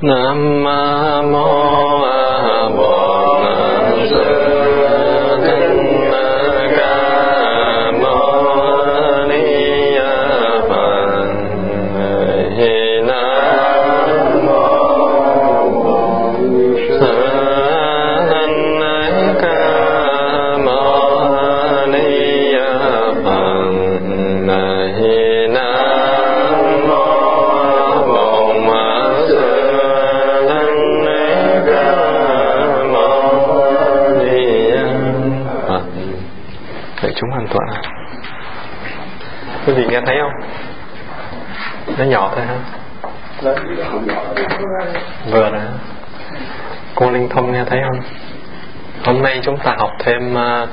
Nam mô A Bồ Nó nhỏ thôi ha. Vừa nè. Cô Linh Thông nghe thấy không? Hôm nay chúng ta học thêm à, uh,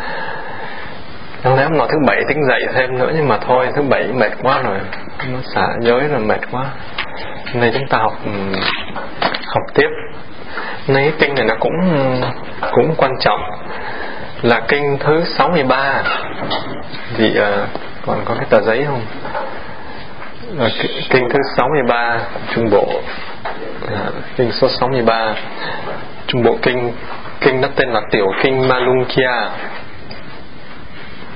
Đáng lẽ hôm nọ thứ bảy tính dậy thêm nữa Nhưng mà thôi thứ bảy mệt quá rồi Nó xả giới rồi mệt quá Hôm nay chúng ta học ừ, Học tiếp Nay kinh này nó cũng Cũng quan trọng Là kinh thứ 63 Vị uh, còn có cái tờ giấy không Kinh thứ 63 Trung Bộ. À, Kinh số 63 Trung Bộ Kinh. Kinh nó tên là Tiểu Kinh Malunkia.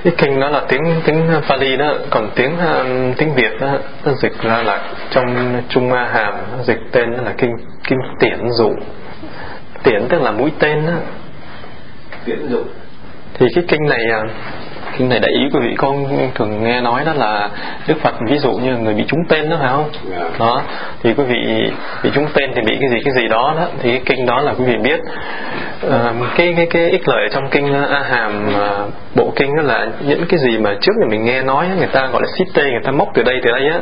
Cái kinh đó là tiếng tiếng Pali đó còn tiếng um, tiếng Việt đó nó dịch ra là trong Trung A Hàm nó dịch tên là kinh kinh tiễn dụ. Tiễn tức là mũi tên đó. Tiễn dụng thì cái kinh này à, kinh này đại ý quý vị con thường nghe nói đó là Đức Phật ví dụ như người bị trúng tên đó phải không? Dạ. đó thì quý vị bị trúng tên thì bị cái gì cái gì đó đó thì cái kinh đó là quý vị biết. Ờ, cái cái cái ích lợi trong kinh A Hàm à, bộ kinh đó là những cái gì mà trước giờ mình nghe nói người ta gọi là tê người ta móc từ đây từ đây á.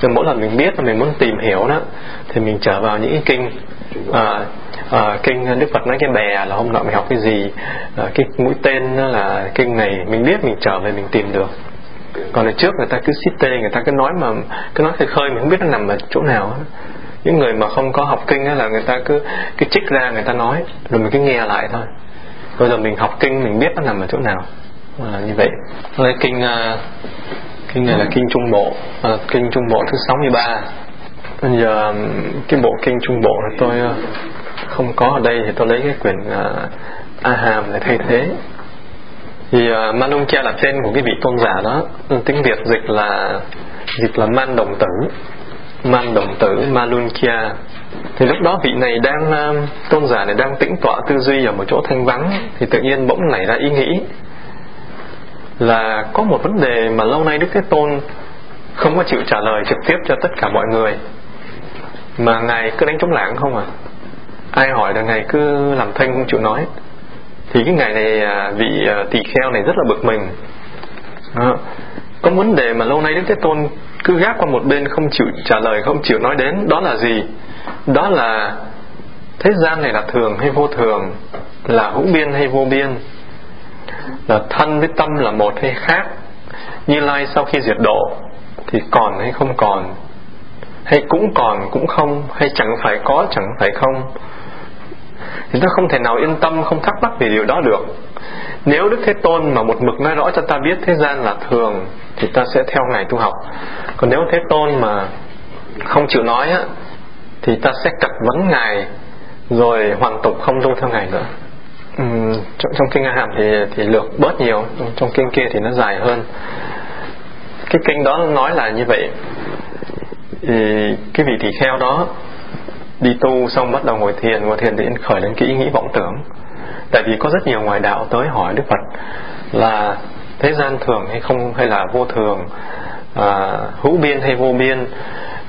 Rồi mỗi lần mình biết và mình muốn tìm hiểu đó thì mình trở vào những cái kinh. À, à, kinh Đức Phật nói cái bè là hôm nọ mình học cái gì à, cái mũi tên đó là kinh này mình biết mình trở về mình tìm được. Còn ở trước người ta cứ xít tê người ta cứ nói mà cứ nói khơi khơi mình không biết nó nằm ở chỗ nào những người mà không có học kinh là người ta cứ cứ trích ra người ta nói rồi mình cứ nghe lại thôi. Bây giờ mình học kinh mình biết nó nằm ở chỗ nào. À, như vậy. Đây, kinh ờ, kinh này là kinh trung bộ. À, kinh trung bộ thứ 63 bây giờ cái bộ kinh trung bộ là tôi không có ở đây thì tôi lấy cái quyển A Hàm để thay thế thì à, uh, Malunkia là tên của cái vị tôn giả đó. Tiếng Việt dịch là dịch là Man Đồng Tử. Man Đồng Tử Malunkia thì lúc đó vị này đang uh, tôn giả này đang tĩnh tọa tư duy ở một chỗ thanh vắng thì tự nhiên bỗng nảy ra ý nghĩ là có một vấn đề mà lâu nay Đức Thế Tôn không có chịu trả lời trực tiếp cho tất cả mọi người mà ngài cứ đánh trống lảng không à. Ai hỏi là ngài cứ làm thanh không chịu nói thì cái ngày này à, vị à, tỳ kheo này rất là bực mình. À, có vấn đề mà lâu nay Đức Thế Tôn cứ gác qua một bên không chịu trả lời không chịu nói đến đó là gì? Đó là thế gian này là thường hay vô thường là hữu biên hay vô biên là thân với tâm là một hay khác. Như lai sau khi diệt độ thì còn hay không còn hay cũng còn cũng không hay chẳng phải có chẳng phải không thì ta không thể nào yên tâm không thắc mắc về điều đó được. Nếu Đức Thế Tôn mà một mực nói rõ cho ta biết thế gian là thường thì ta sẽ theo Ngài tu học. Còn nếu Thế Tôn mà không chịu nói á thì ta sẽ cật vấn Ngài rồi hoàn tục không tu theo Ngài nữa. Uhm, trong, trong kinh A Hàm thì thì lược bớt nhiều trong kinh kia thì nó dài hơn. Cái kinh đó nói là như vậy. Thì cái vị tỳ kheo đó đi tu xong bắt đầu ngồi thiền ngồi thiền thì khởi lên cái ý nghĩ vọng tưởng. Tại vì có rất nhiều ngoại đạo tới hỏi đức phật là thế gian thường hay không hay là vô thường à, hữu biên hay vô biên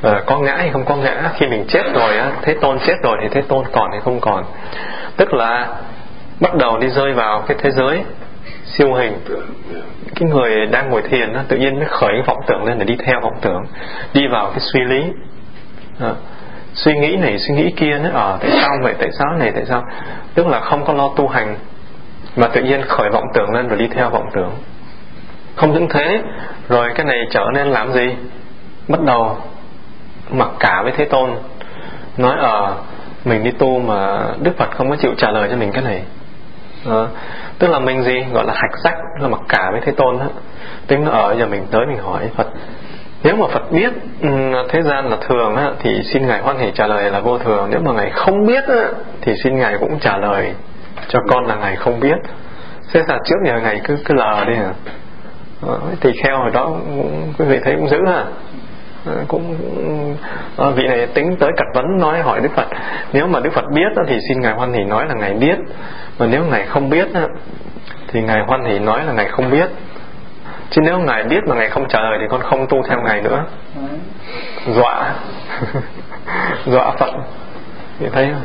à, có ngã hay không có ngã khi mình chết rồi á thế tôn chết rồi thì thế tôn còn hay không còn. Tức là bắt đầu đi rơi vào cái thế giới siêu hình. Cái người đang ngồi thiền đó, tự nhiên mới khởi cái vọng tưởng lên để đi theo vọng tưởng đi vào cái suy lý. Đó suy nghĩ này suy nghĩ kia nữa. Ở tại sao vậy? Tại sao này? Tại sao? Tức là không có lo tu hành mà tự nhiên khởi vọng tưởng lên rồi đi theo vọng tưởng. Không những thế rồi cái này trở nên làm gì? Bắt đầu mặc cả với thế tôn nói ở mình đi tu mà đức phật không có chịu trả lời cho mình cái này. À, tức là mình gì? Gọi là hạch sách là mặc cả với thế tôn đó tính nó ở giờ mình tới mình hỏi phật nếu mà Phật biết ừ, thế gian là thường thì xin ngài hoan hỷ trả lời là vô thường. Nếu mà ngài không biết thì xin ngài cũng trả lời cho con là ngài không biết. Thế là trước giờ ngài cứ cứ lờ đi à ờ, thì kheo hồi đó quý vị thấy cũng dữ ha ờ, cũng ờ, vị này tính tới cật vấn nói hỏi Đức Phật. Nếu mà Đức Phật biết thì xin ngài hoan hỷ nói là ngài biết. Mà nếu ngài không biết thì ngài hoan hỷ nói là ngài không biết chứ nếu ngài biết mà ngài không trả lời thì con không tu theo ngài nữa. Dọa. Dọa phật. Thì thấy không?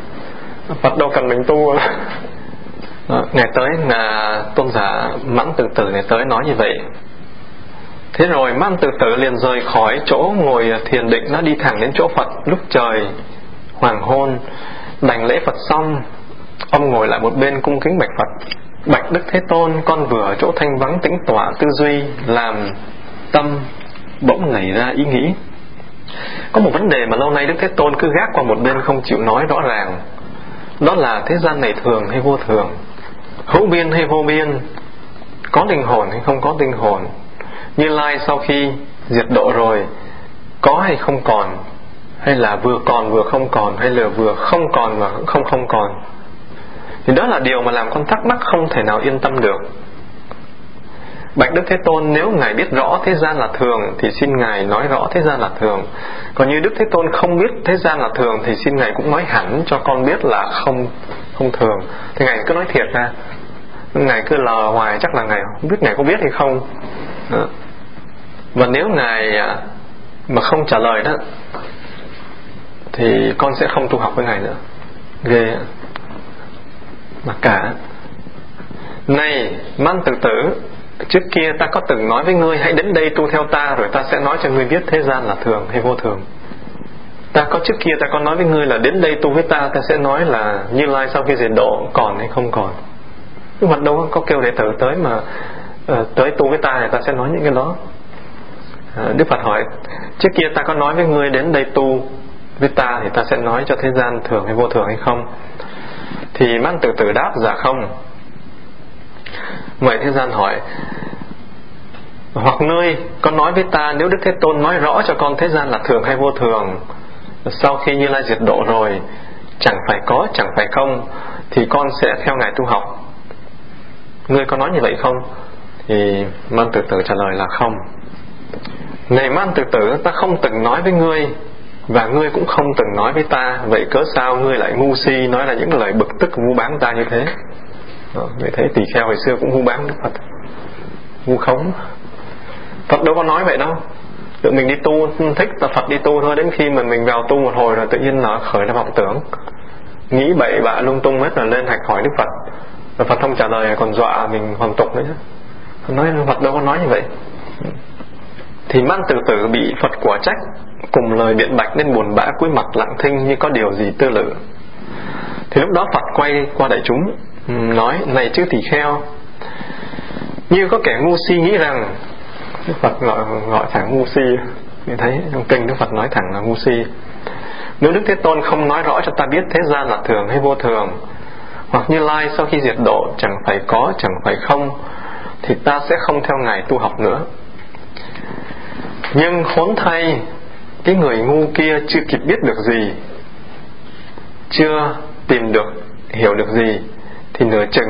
phật đâu cần mình tu. Đó, ngày tới là tôn giả mãn từ tử ngày tới nói như vậy. Thế rồi mãn từ tử liền rời khỏi chỗ ngồi thiền định nó đi thẳng đến chỗ phật. Lúc trời hoàng hôn đành lễ phật xong ông ngồi lại một bên cung kính bạch phật. Bạch Đức Thế Tôn, con vừa ở chỗ thanh vắng tĩnh tọa tư duy, làm tâm bỗng nảy ra ý nghĩ. Có một vấn đề mà lâu nay Đức Thế Tôn cứ gác qua một bên không chịu nói rõ ràng. Đó là thế gian này thường hay vô thường? Hữu biên hay vô biên? Có linh hồn hay không có linh hồn? Như lai sau khi diệt độ rồi, có hay không còn? Hay là vừa còn vừa không còn? Hay là vừa không còn và không không còn? Thì đó là điều mà làm con thắc mắc không thể nào yên tâm được. Bạch Đức Thế Tôn, nếu Ngài biết rõ thế gian là thường, Thì xin Ngài nói rõ thế gian là thường. Còn như Đức Thế Tôn không biết thế gian là thường, Thì xin Ngài cũng nói hẳn cho con biết là không không thường. Thì Ngài cứ nói thiệt ra. Ngài cứ lờ hoài, chắc là Ngài không biết Ngài có biết hay không. Đó. Và nếu Ngài à, mà không trả lời đó, Thì con sẽ không tu học với Ngài nữa. Ghê mà cả. Này man tự tử trước kia ta có từng nói với ngươi hãy đến đây tu theo ta rồi ta sẽ nói cho ngươi biết thế gian là thường hay vô thường. Ta có trước kia ta có nói với ngươi là đến đây tu với ta ta sẽ nói là như lai sau khi diệt độ còn hay không còn. Nhưng mà đâu có kêu đệ tử tới mà uh, tới tu với ta thì ta sẽ nói những cái đó. Uh, đức phật hỏi trước kia ta có nói với ngươi đến đây tu với ta thì ta sẽ nói cho thế gian thường hay vô thường hay không? Thì mang từ từ đáp giả không. Vậy thế gian hỏi, hoặc nơi con nói với ta, nếu đức thế tôn nói rõ cho con thế gian là thường hay vô thường, sau khi như lai diệt độ rồi, chẳng phải có, chẳng phải không, thì con sẽ theo ngài tu học. Ngươi có nói như vậy không? Thì man Tự tử trả lời là không. Này man Tự tử, ta không từng nói với ngươi và ngươi cũng không từng nói với ta vậy cớ sao ngươi lại ngu si nói là những lời bực tức vu bán ta như thế? Ờ, Đó, Vậy thấy tỳ kheo hồi xưa cũng vu bán đức phật. Vu khống. Phật đâu có nói vậy đâu. Tự mình đi tu thích là phật đi tu thôi đến khi mà mình vào tu một hồi rồi tự nhiên là khởi ra vọng tưởng. Nghĩ bậy bạ lung tung hết là lên hạch hỏi đức phật. Và phật không trả lời còn dọa mình hoàn tục nữa nói phật đâu có nói như vậy. Thì mang từ từ bị phật quả trách cùng lời biện bạch nên buồn bã cúi mặt lặng thinh như có điều gì tư lự thì lúc đó phật quay qua đại chúng ừ, nói, này chứ thì kheo, như có kẻ ngu si nghĩ rằng đức phật gọi gọi thẳng ngu si. Thì thấy trong kinh đức phật nói thẳng là ngu si. Nếu đức thế tôn không nói rõ cho ta biết thế gian là thường hay vô thường, hoặc như lai sau khi diệt độ chẳng phải có, chẳng phải không, thì ta sẽ không theo ngài tu học nữa. Nhưng khốn thay cái người ngu kia chưa kịp biết được gì, chưa tìm được, hiểu được gì, thì nửa chừng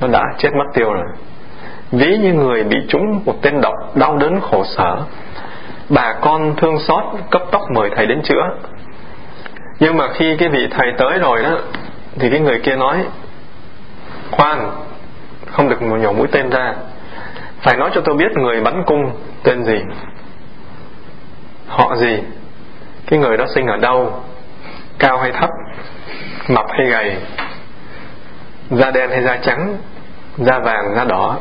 nó đã chết mất tiêu rồi. Ví như người bị trúng một tên độc đau đớn khổ sở, bà con thương xót cấp tốc mời thầy đến chữa. Nhưng mà khi cái vị thầy tới rồi đó, thì cái người kia nói, khoan, không được nhổ mũi tên ra. Phải nói cho tôi biết người bắn cung tên gì họ gì? Cái người đó sinh ở đâu? Cao hay thấp? Mập hay gầy? Da đen hay da trắng? Da vàng, da đỏ?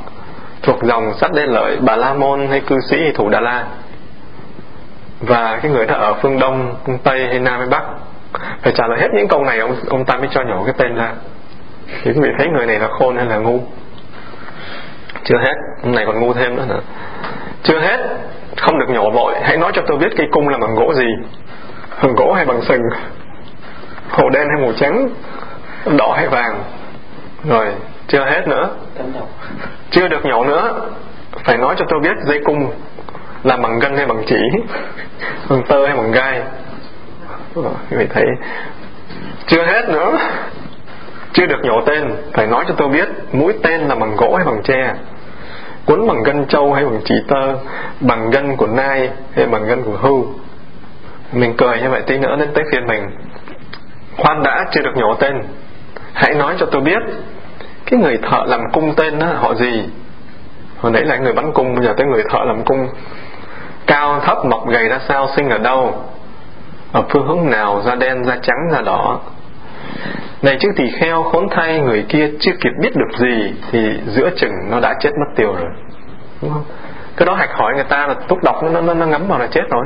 Thuộc dòng sắt đen lợi bà la môn hay cư sĩ hay thủ đà la? Và cái người đó ở phương đông, phương tây hay nam hay bắc? Phải trả lời hết những câu này, ông ông ta mới cho nhổ cái tên ra. Thì quý vị thấy người này là khôn hay là ngu? Chưa hết, hôm này còn ngu thêm nữa nữa chưa hết không được nhổ vội. Hãy nói cho tôi biết cây cung là bằng gỗ gì. Bằng gỗ hay bằng sừng? Màu đen hay màu trắng? Đỏ hay vàng? Rồi chưa hết nữa. Chưa được nhổ nữa. Phải nói cho tôi biết dây cung làm bằng gân hay bằng chỉ? Bằng tơ hay bằng gai? Ờ, quý vị thấy. Chưa hết nữa. Chưa được nhổ tên. Phải nói cho tôi biết mũi tên là bằng gỗ hay bằng tre quấn bằng gân trâu hay bằng chỉ tơ, bằng gân của nai hay bằng gân của hưu. Mình cười như vậy tí nữa đến tới phiên mình. Khoan đã, chưa được nhổ tên. Hãy nói cho tôi biết, cái người thợ làm cung tên đó họ gì? Hồi nãy là người bắn cung, bây giờ tới người thợ làm cung. Cao thấp mọc gầy ra sao, sinh ở đâu? Ở phương hướng nào, da đen, da trắng, da đỏ? Này chứ tỳ kheo khốn thay người kia chưa kịp biết được gì thì giữa chừng nó đã chết mất tiêu rồi. Đúng không? Cái đó hạch hỏi người ta là túc độc nó nó, nó ngấm vào là chết rồi.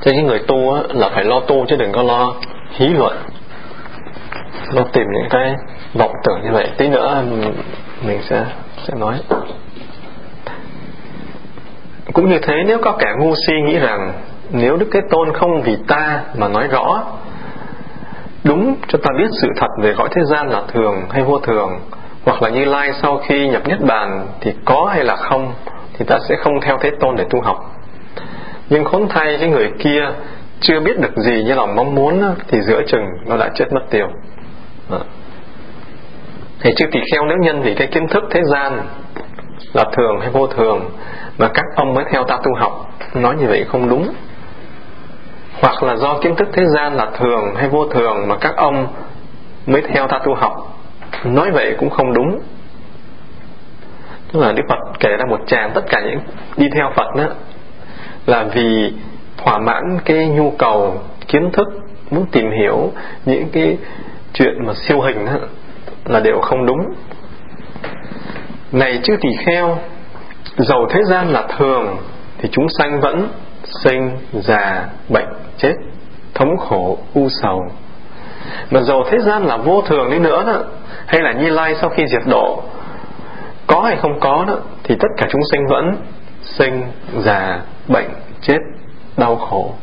Cho những người tu á, là phải lo tu chứ đừng có lo hí luận. Lo tìm những cái vọng tưởng như vậy. Tí nữa mình sẽ sẽ nói. Cũng như thế nếu có kẻ ngu si nghĩ rằng nếu Đức Thế Tôn không vì ta mà nói rõ đúng, cho ta biết sự thật về cõi thế gian là thường hay vô thường, hoặc là như lai sau khi nhập nhất bàn thì có hay là không, thì ta sẽ không theo thế tôn để tu học. Nhưng khốn thay cái người kia chưa biết được gì như lòng mong muốn thì giữa chừng nó đã chết mất tiêu. Thì chư tỳ kheo nếu nhân vì cái kiến thức thế gian là thường hay vô thường, mà các ông mới theo ta tu học, nói như vậy không đúng hoặc là do kiến thức thế gian là thường hay vô thường mà các ông mới theo ta tu học. Nói vậy cũng không đúng. Tức là đức phật kể ra một tràng tất cả những đi theo phật đó là vì thỏa mãn cái nhu cầu kiến thức muốn tìm hiểu những cái chuyện mà siêu hình đó, là đều không đúng. Này chứ tỳ kheo dầu thế gian là thường thì chúng sanh vẫn sinh già bệnh chết, thống khổ, u sầu. Mà dầu thế gian là vô thường đi nữa đó, hay là như lai sau khi diệt độ, có hay không có đó, thì tất cả chúng sinh vẫn sinh già bệnh chết, đau khổ.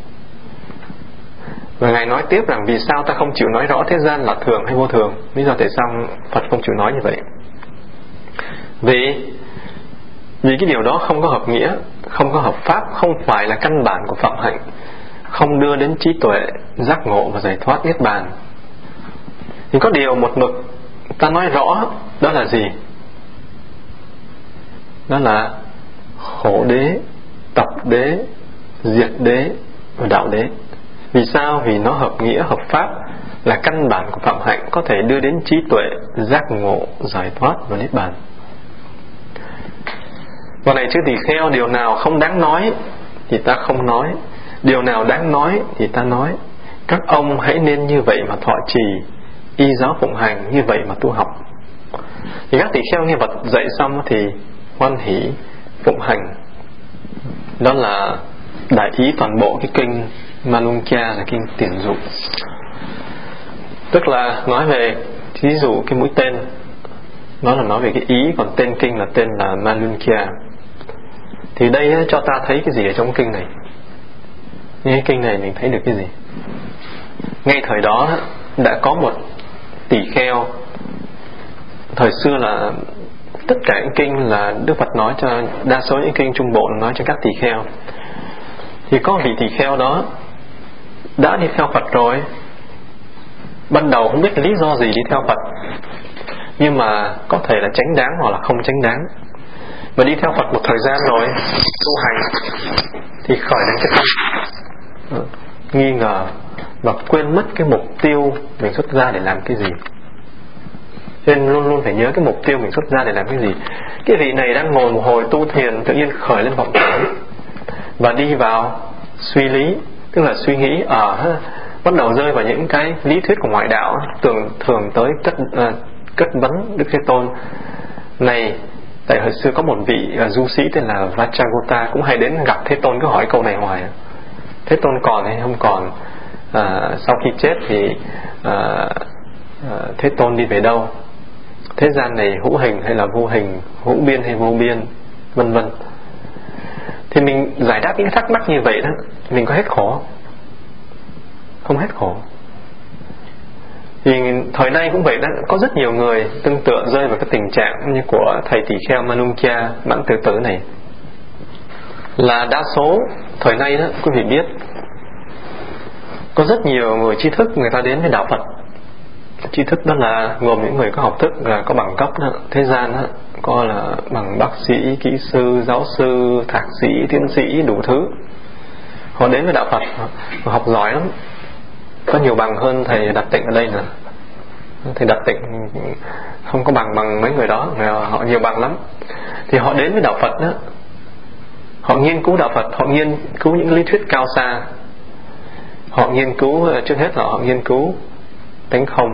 Và Ngài nói tiếp rằng vì sao ta không chịu nói rõ thế gian là thường hay vô thường? Lý do tại sao Phật không chịu nói như vậy? Vì vì cái điều đó không có hợp nghĩa Không có hợp pháp Không phải là căn bản của Phạm hạnh Không đưa đến trí tuệ Giác ngộ và giải thoát niết bàn Thì có điều một mực Ta nói rõ Đó là gì Đó là Khổ đế Tập đế Diệt đế Và đạo đế vì sao? Vì nó hợp nghĩa, hợp pháp là căn bản của phạm hạnh có thể đưa đến trí tuệ, giác ngộ, giải thoát và niết bàn. Còn này chứ tỳ kheo điều nào không đáng nói thì ta không nói, điều nào đáng nói thì ta nói. Các ông hãy nên như vậy mà thọ trì, y giáo phụng hành như vậy mà tu học. Thì các tỳ kheo nghe vật dạy xong thì hoan hỷ phụng hành. Đó là đại ý toàn bộ cái kinh Malunkia là kinh tiền dụ tức là nói về ví dụ cái mũi tên nó là nói về cái ý còn tên kinh là tên là Malunkia thì đây cho ta thấy cái gì ở trong kinh này? Nghe kinh này mình thấy được cái gì? Ngay thời đó đã có một tỷ kheo. Thời xưa là tất cả những kinh là Đức Phật nói cho, đa số những kinh Trung Bộ nói cho các tỷ kheo. Thì có vị tỷ kheo đó đã đi theo Phật rồi. Ban đầu không biết lý do gì đi theo Phật. Nhưng mà có thể là tránh đáng hoặc là không tránh đáng mà đi theo Phật một thời gian rồi tu hành thì khởi đến cái tâm. Ừ, nghi ngờ và quên mất cái mục tiêu mình xuất ra để làm cái gì. Cho nên luôn luôn phải nhớ cái mục tiêu mình xuất ra để làm cái gì. Cái vị này đang ngồi một hồi tu thiền tự nhiên khởi lên vọng tưởng. Và đi vào suy lý tức là suy nghĩ ở à, bắt đầu rơi vào những cái lý thuyết của ngoại đạo thường thường tới cất uh, cất vấn đức thế tôn. Này tại hồi xưa có một vị uh, du sĩ tên là Vajragota cũng hay đến gặp thế tôn cứ hỏi câu này hoài. Thế tôn còn hay không còn? À, sau khi chết thì à, à, thế tôn đi về đâu? Thế gian này hữu hình hay là vô hình hữu biên hay vô biên vân vân. Thì mình giải đáp những thắc mắc như vậy đó mình có hết khổ không hết khổ thì thời nay cũng vậy đó có rất nhiều người tương tự rơi vào cái tình trạng như của thầy tỷ kheo Manungya bản tự tử này. Là đa số thời nay đó quý vị biết có rất nhiều người tri thức người ta đến với đạo Phật. Tri thức đó là gồm những người có học thức là có bằng cấp đó, thế gian đó, có là bằng bác sĩ kỹ sư giáo sư thạc sĩ tiến sĩ đủ thứ. Họ đến với đạo Phật họ học giỏi lắm có nhiều bằng hơn thầy đặt tịnh ở đây nữa. Thầy đặt tịnh không có bằng bằng mấy người đó họ nhiều bằng lắm. Thì họ đến với đạo Phật đó. Họ nghiên cứu đạo Phật, họ nghiên cứu những lý thuyết cao xa. Họ nghiên cứu ờ, trước hết là họ nghiên cứu tánh không.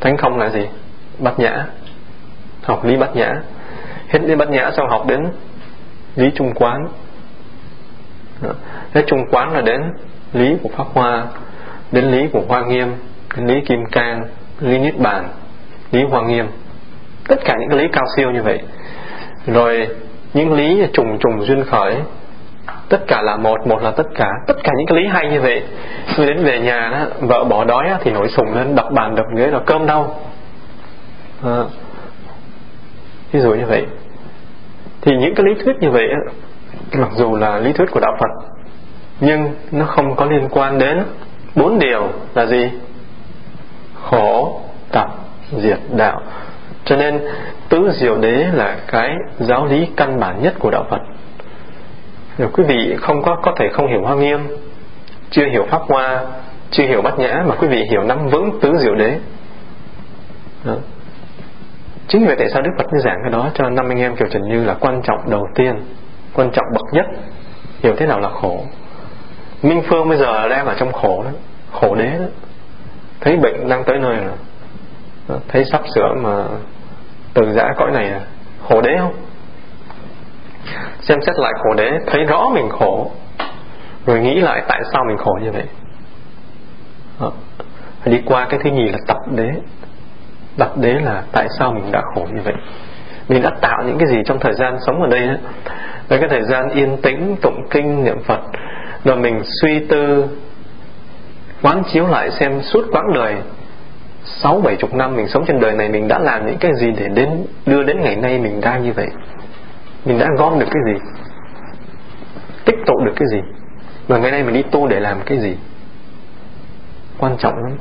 Tánh không là gì? Bát nhã. Học lý bát nhã. Hết lý bát nhã sau học đến lý trung quán. Thế trung quán là đến lý của pháp hoa đến lý của hoa nghiêm đến lý kim cang lý niết bàn lý hoa nghiêm. Tất cả những cái lý cao siêu như vậy. Rồi những lý trùng trùng duyên khởi tất cả là một một là tất cả. Tất cả những cái lý hay như vậy tôi đến về nhà đó, vợ bỏ đói thì nổi sùng lên đập bàn đập ghế là cơm đâu. À, ví dụ như vậy. Thì những cái lý thuyết như vậy mặc dù là lý thuyết của đạo Phật nhưng nó không có liên quan đến bốn điều là gì? Khổ, tập, diệt đạo. Cho nên, tứ diệu đế là cái giáo lý căn bản nhất của đạo Phật. Nếu quý vị không có có thể không hiểu Hoa Nghiêm, chưa hiểu Pháp Hoa, chưa hiểu Bát Nhã mà quý vị hiểu nắm vững tứ diệu đế. Đó. chính vì vậy tại sao Đức Phật mới giảng cái đó cho năm anh em kiểu Trần Như là quan trọng đầu tiên, quan trọng bậc nhất. Hiểu thế nào là khổ? Minh Phương bây giờ đang ở trong khổ đó khổ đế đó. Thấy bệnh đang tới nơi rồi. Thấy sắp sửa mà từ giã cõi này à khổ đế không? Xem xét lại khổ đế, thấy rõ mình khổ, rồi nghĩ lại tại sao mình khổ như vậy. Đó. đi qua cái thứ nhì là tập đế. Tập đế là tại sao mình đã khổ như vậy. Mình đã tạo những cái gì trong thời gian sống ở đây đó? Với cái thời gian yên tĩnh, tụng kinh, niệm phật, rồi mình suy tư quán chiếu lại xem suốt quãng đời. Sáu, bảy chục năm mình sống trên đời này, mình đã làm những cái gì để đến, đưa đến ngày nay mình đang như vậy? Mình đã gom được cái gì? Tích tụ được cái gì? Và ngày nay mình đi tu để làm cái gì? Quan trọng lắm.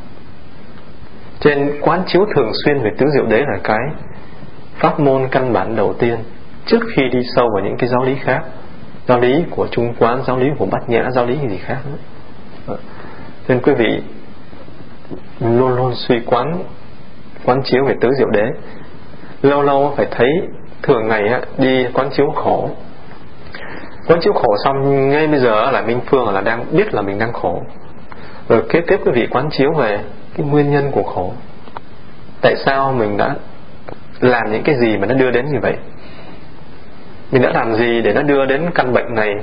Trên quán chiếu thường xuyên về tứ diệu đế là cái pháp môn căn bản đầu tiên trước khi đi sâu vào những cái giáo lý khác. Giáo lý của trung quán, giáo lý của bát nhã, giáo lý gì khác nữa nên quý vị luôn luôn suy quán quán chiếu về tứ diệu đế. Lâu lâu phải thấy thường ngày đi quán chiếu khổ. Quán chiếu khổ xong, ngay bây giờ là minh phương là đang biết là mình đang khổ. Rồi kế tiếp quý vị quán chiếu về cái nguyên nhân của khổ. Tại sao mình đã làm những cái gì mà nó đưa đến như vậy? Mình đã làm gì để nó đưa đến căn bệnh này?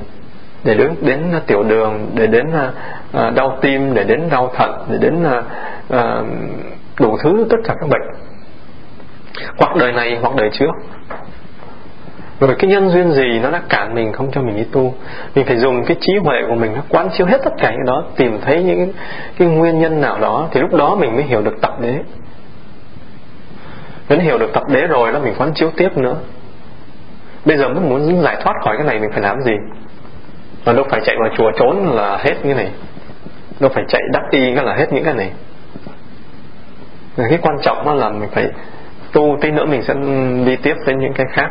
Để đến đến à, tiểu đường, để đến à, à, đau tim, để đến đau thận, để đến đủ thứ tất cả các bệnh. Hoặc đời này, hoặc đời trước. Rồi cái nhân duyên gì nó đã cản mình không cho mình đi tu. Mình phải dùng cái trí huệ của mình, nó quán chiếu hết tất cả những đó, tìm thấy những cái nguyên nhân nào đó, thì lúc đó mình mới hiểu được tập đế. Đến hiểu được tập đế rồi đó, mình quán chiếu tiếp nữa. Bây giờ muốn giải thoát khỏi cái này, mình phải làm gì? Mà đâu phải chạy vào chùa trốn là hết cái này. Đâu phải chạy đắc y là hết những cái này. Cái quan trọng là mình phải tu tí nữa mình sẽ đi tiếp đến những cái khác.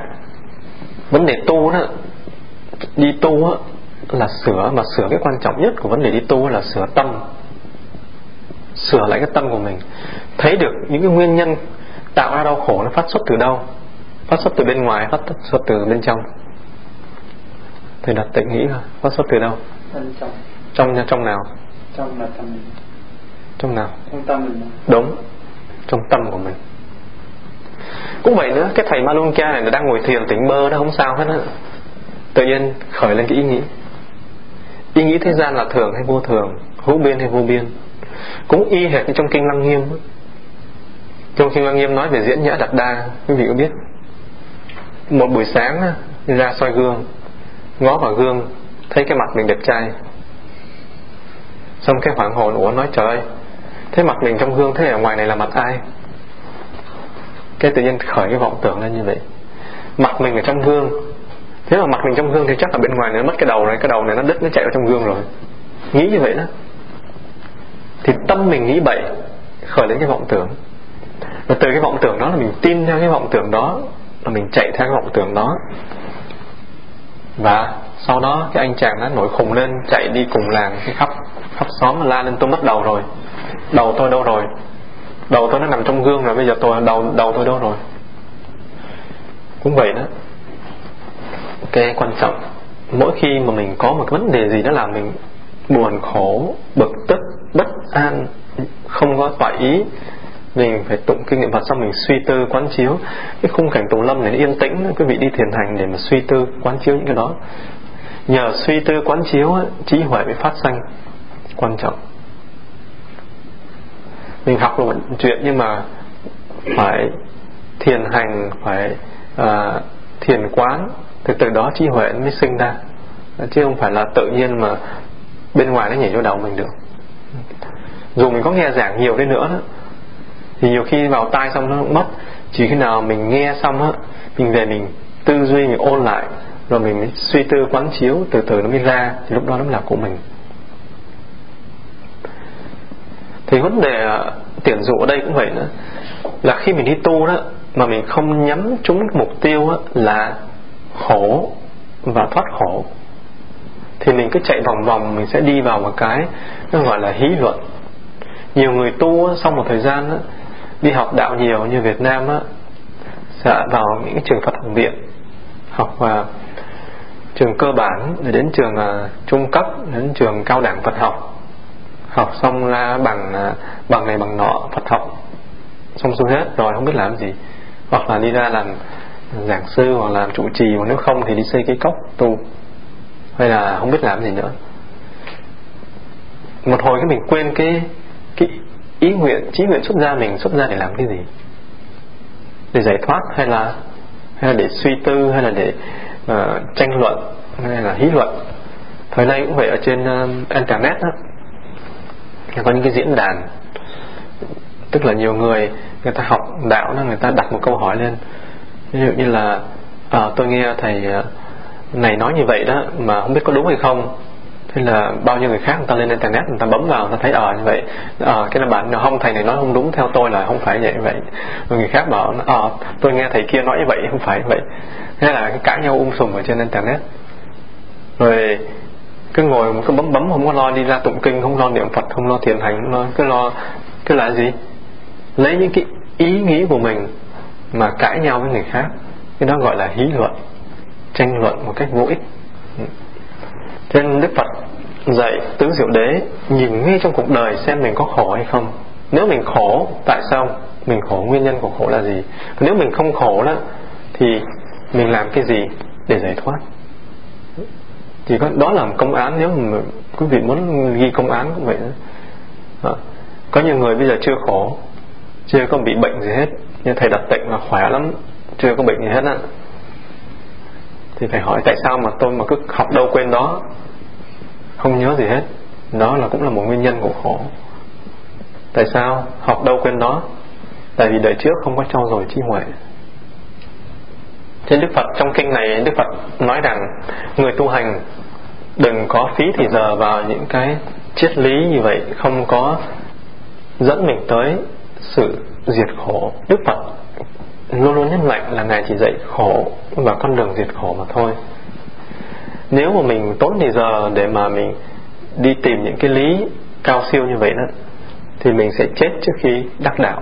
Vấn đề tu đó đi tu á, là sửa mà sửa cái quan trọng nhất của vấn đề đi tu là sửa tâm. Sửa lại cái tâm của mình. Thấy được những cái nguyên nhân tạo ra đau khổ nó phát xuất từ đâu? Phát xuất từ bên ngoài phát xuất từ bên trong thầy đặt tịnh nghĩ là phát xuất từ đâu? Bên trong. Trong trong nào? Trong là tâm trong nào? Trong tâm mình đúng. Trong tâm của mình. Cũng vậy nữa cái thầy Malunka này đang ngồi thiền tỉnh bơ nó không sao hết á. Tự nhiên khởi lên cái ý nghĩ. Ý nghĩ thế gian là thường hay vô thường hữu biên hay vô biên. Cũng y hệt như trong kinh lăng nghiêm trong kinh lăng nghiêm nói về diễn nhã đặt đa quý vị có biết. Một buổi sáng ra soi gương ngó vào gương, thấy cái mặt mình đẹp trai. Xong cái hoảng hồn, ủa, nói trời ơi thế mặt mình trong gương, thế ở ngoài này là mặt ai? Cái tự nhiên khởi cái vọng tưởng lên như vậy. Mặt mình ở trong gương. Thế mà mặt mình trong gương thì chắc là bên ngoài nó mất cái đầu này, cái đầu này nó đứt, nó chạy vào trong gương rồi. Nghĩ như vậy đó. Thì tâm mình nghĩ bậy, khởi lên cái vọng tưởng. Và từ cái vọng tưởng đó là mình tin theo cái vọng tưởng đó, là mình chạy theo cái vọng tưởng đó và sau đó cái anh chàng nó nổi khùng lên, chạy đi cùng làng cái khắp khắp xóm la lên, tôi mất đầu rồi, đầu tôi đâu rồi? Đầu tôi nó nằm trong gương rồi, bây giờ tôi, đầu đầu tôi đâu rồi? Cũng vậy đó. Cái quan trọng, mỗi khi mà mình có một vấn đề gì đó làm mình buồn khổ, bực tức, bất an, không có toại ý mình phải tụng kinh nghiệm Phật xong mình suy tư quán chiếu. Cái khung cảnh tùng lâm này yên tĩnh quý vị đi thiền hành để mà suy tư quán chiếu những cái đó. Nhờ suy tư quán chiếu trí huệ mới phát sanh. Quan trọng. Mình học là một chuyện nhưng mà phải thiền hành phải uh, thiền quán thì từ đó trí huệ mới sinh ra. Chứ không phải là tự nhiên mà bên ngoài nó nhảy vô đầu mình được. Dù mình có nghe giảng nhiều đi nữa thì nhiều khi vào tai xong nó cũng mất. Chỉ khi nào mình nghe xong á mình về mình tư duy mình ôn lại rồi mình mới suy tư quán chiếu từ từ nó mới ra thì lúc đó nó mới là của mình. Thì vấn đề à, tuyển tiền dụ ở đây cũng vậy nữa. Là khi mình đi tu đó mà mình không nhắm trúng mục tiêu đó, là khổ và thoát khổ thì mình cứ chạy vòng vòng mình sẽ đi vào một cái nó gọi là hí luận. Nhiều người tu xong một thời gian đó, đi học đạo nhiều như Việt Nam á sẽ vào những trường Phật học viện học và trường cơ bản để đến trường uh, trung cấp đến trường cao đẳng Phật học. Học xong ra bằng uh, bằng này bằng nọ Phật học xong xuôi hết rồi không biết làm gì. Hoặc là đi ra làm giảng sư hoặc làm trụ trì hoặc nếu không thì đi xây cái cốc tu. Hay là không biết làm gì nữa. Một hồi cái mình quên cái cái ý nguyện chí nguyện xuất gia mình xuất gia để làm cái gì? Để giải thoát hay là hay là để suy tư hay là để uh, tranh luận hay là hí luận? Thời nay cũng vậy ở trên uh, internet đó. Có những cái diễn đàn tức là nhiều người người ta học đạo đó người ta đặt một câu hỏi lên. Ví dụ như là à, tôi nghe thầy này nói như vậy đó mà không biết có đúng hay không? Hay là bao nhiêu người khác người ta lên internet người ta bấm vào người ta thấy ờ à, như vậy ờ à, cái là bạn không thầy này nói không đúng theo tôi là không phải vậy vậy. Rồi người khác bảo ờ à, tôi nghe thầy kia nói như vậy không phải vậy. Thế là cãi nhau um sùm ở trên internet. Rồi cứ ngồi cứ bấm bấm không có lo đi ra tụng kinh không lo niệm phật không lo thiền hành không lo cứ lo cứ là gì? Lấy những cái ý nghĩ của mình mà cãi nhau với người khác. Cái đó gọi là hí luận tranh luận một cách vô ích nên Đức Phật dạy tứ diệu đế nhìn ngay trong cuộc đời xem mình có khổ hay không. Nếu mình khổ tại sao mình khổ? Nguyên nhân của khổ là gì? Nếu mình không khổ đó thì mình làm cái gì để giải thoát? Thì có, đó là một công án nếu mà quý vị muốn ghi công án cũng vậy đó. Ờ, có nhiều người bây giờ chưa khổ chưa có bị bệnh gì hết. Nhưng thầy đặt tịnh là khỏe lắm chưa có bệnh gì hết á thì phải hỏi tại sao mà tôi mà cứ học đâu quên đó? Không nhớ gì hết. Đó là cũng là một nguyên nhân của khổ. Tại sao học đâu quên đó? Tại vì đời trước không có trau dồi trí huệ. Trên Đức Phật, trong kinh này, Đức Phật nói rằng, người tu hành đừng có phí thì giờ vào những cái triết lý như vậy, không có dẫn mình tới sự diệt khổ. Đức Phật luôn luôn nhấn mạnh là ngài chỉ dạy khổ và con đường diệt khổ mà thôi. Nếu mà mình tốn thời giờ để mà mình đi tìm những cái lý cao siêu như vậy đó, thì mình sẽ chết trước khi đắc đạo.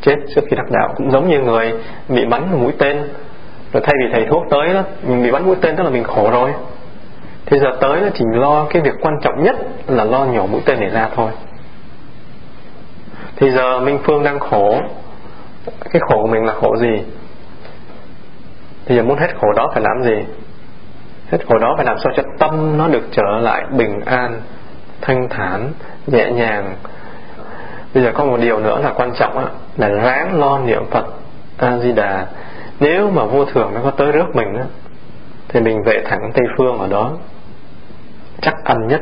Chết trước khi đắc đạo. Cũng giống như người bị bắn mũi tên. Rồi thay vì thầy thuốc tới đó, mình bị bắn mũi tên tức là mình khổ rồi. Thì giờ tới nó chỉ lo cái việc quan trọng nhất là lo nhổ mũi tên này ra thôi. Thì giờ minh phương đang khổ cái khổ của mình là khổ gì? Thì giờ muốn hết khổ đó phải làm gì? Hết khổ đó phải làm sao cho tâm nó được trở lại bình an thanh thản nhẹ nhàng. Bây giờ có một điều nữa là quan trọng á, là ráng lo niệm phật a di đà nếu mà vô thường nó có tới rước mình á, thì mình về thẳng tây phương ở đó. Chắc ăn nhất.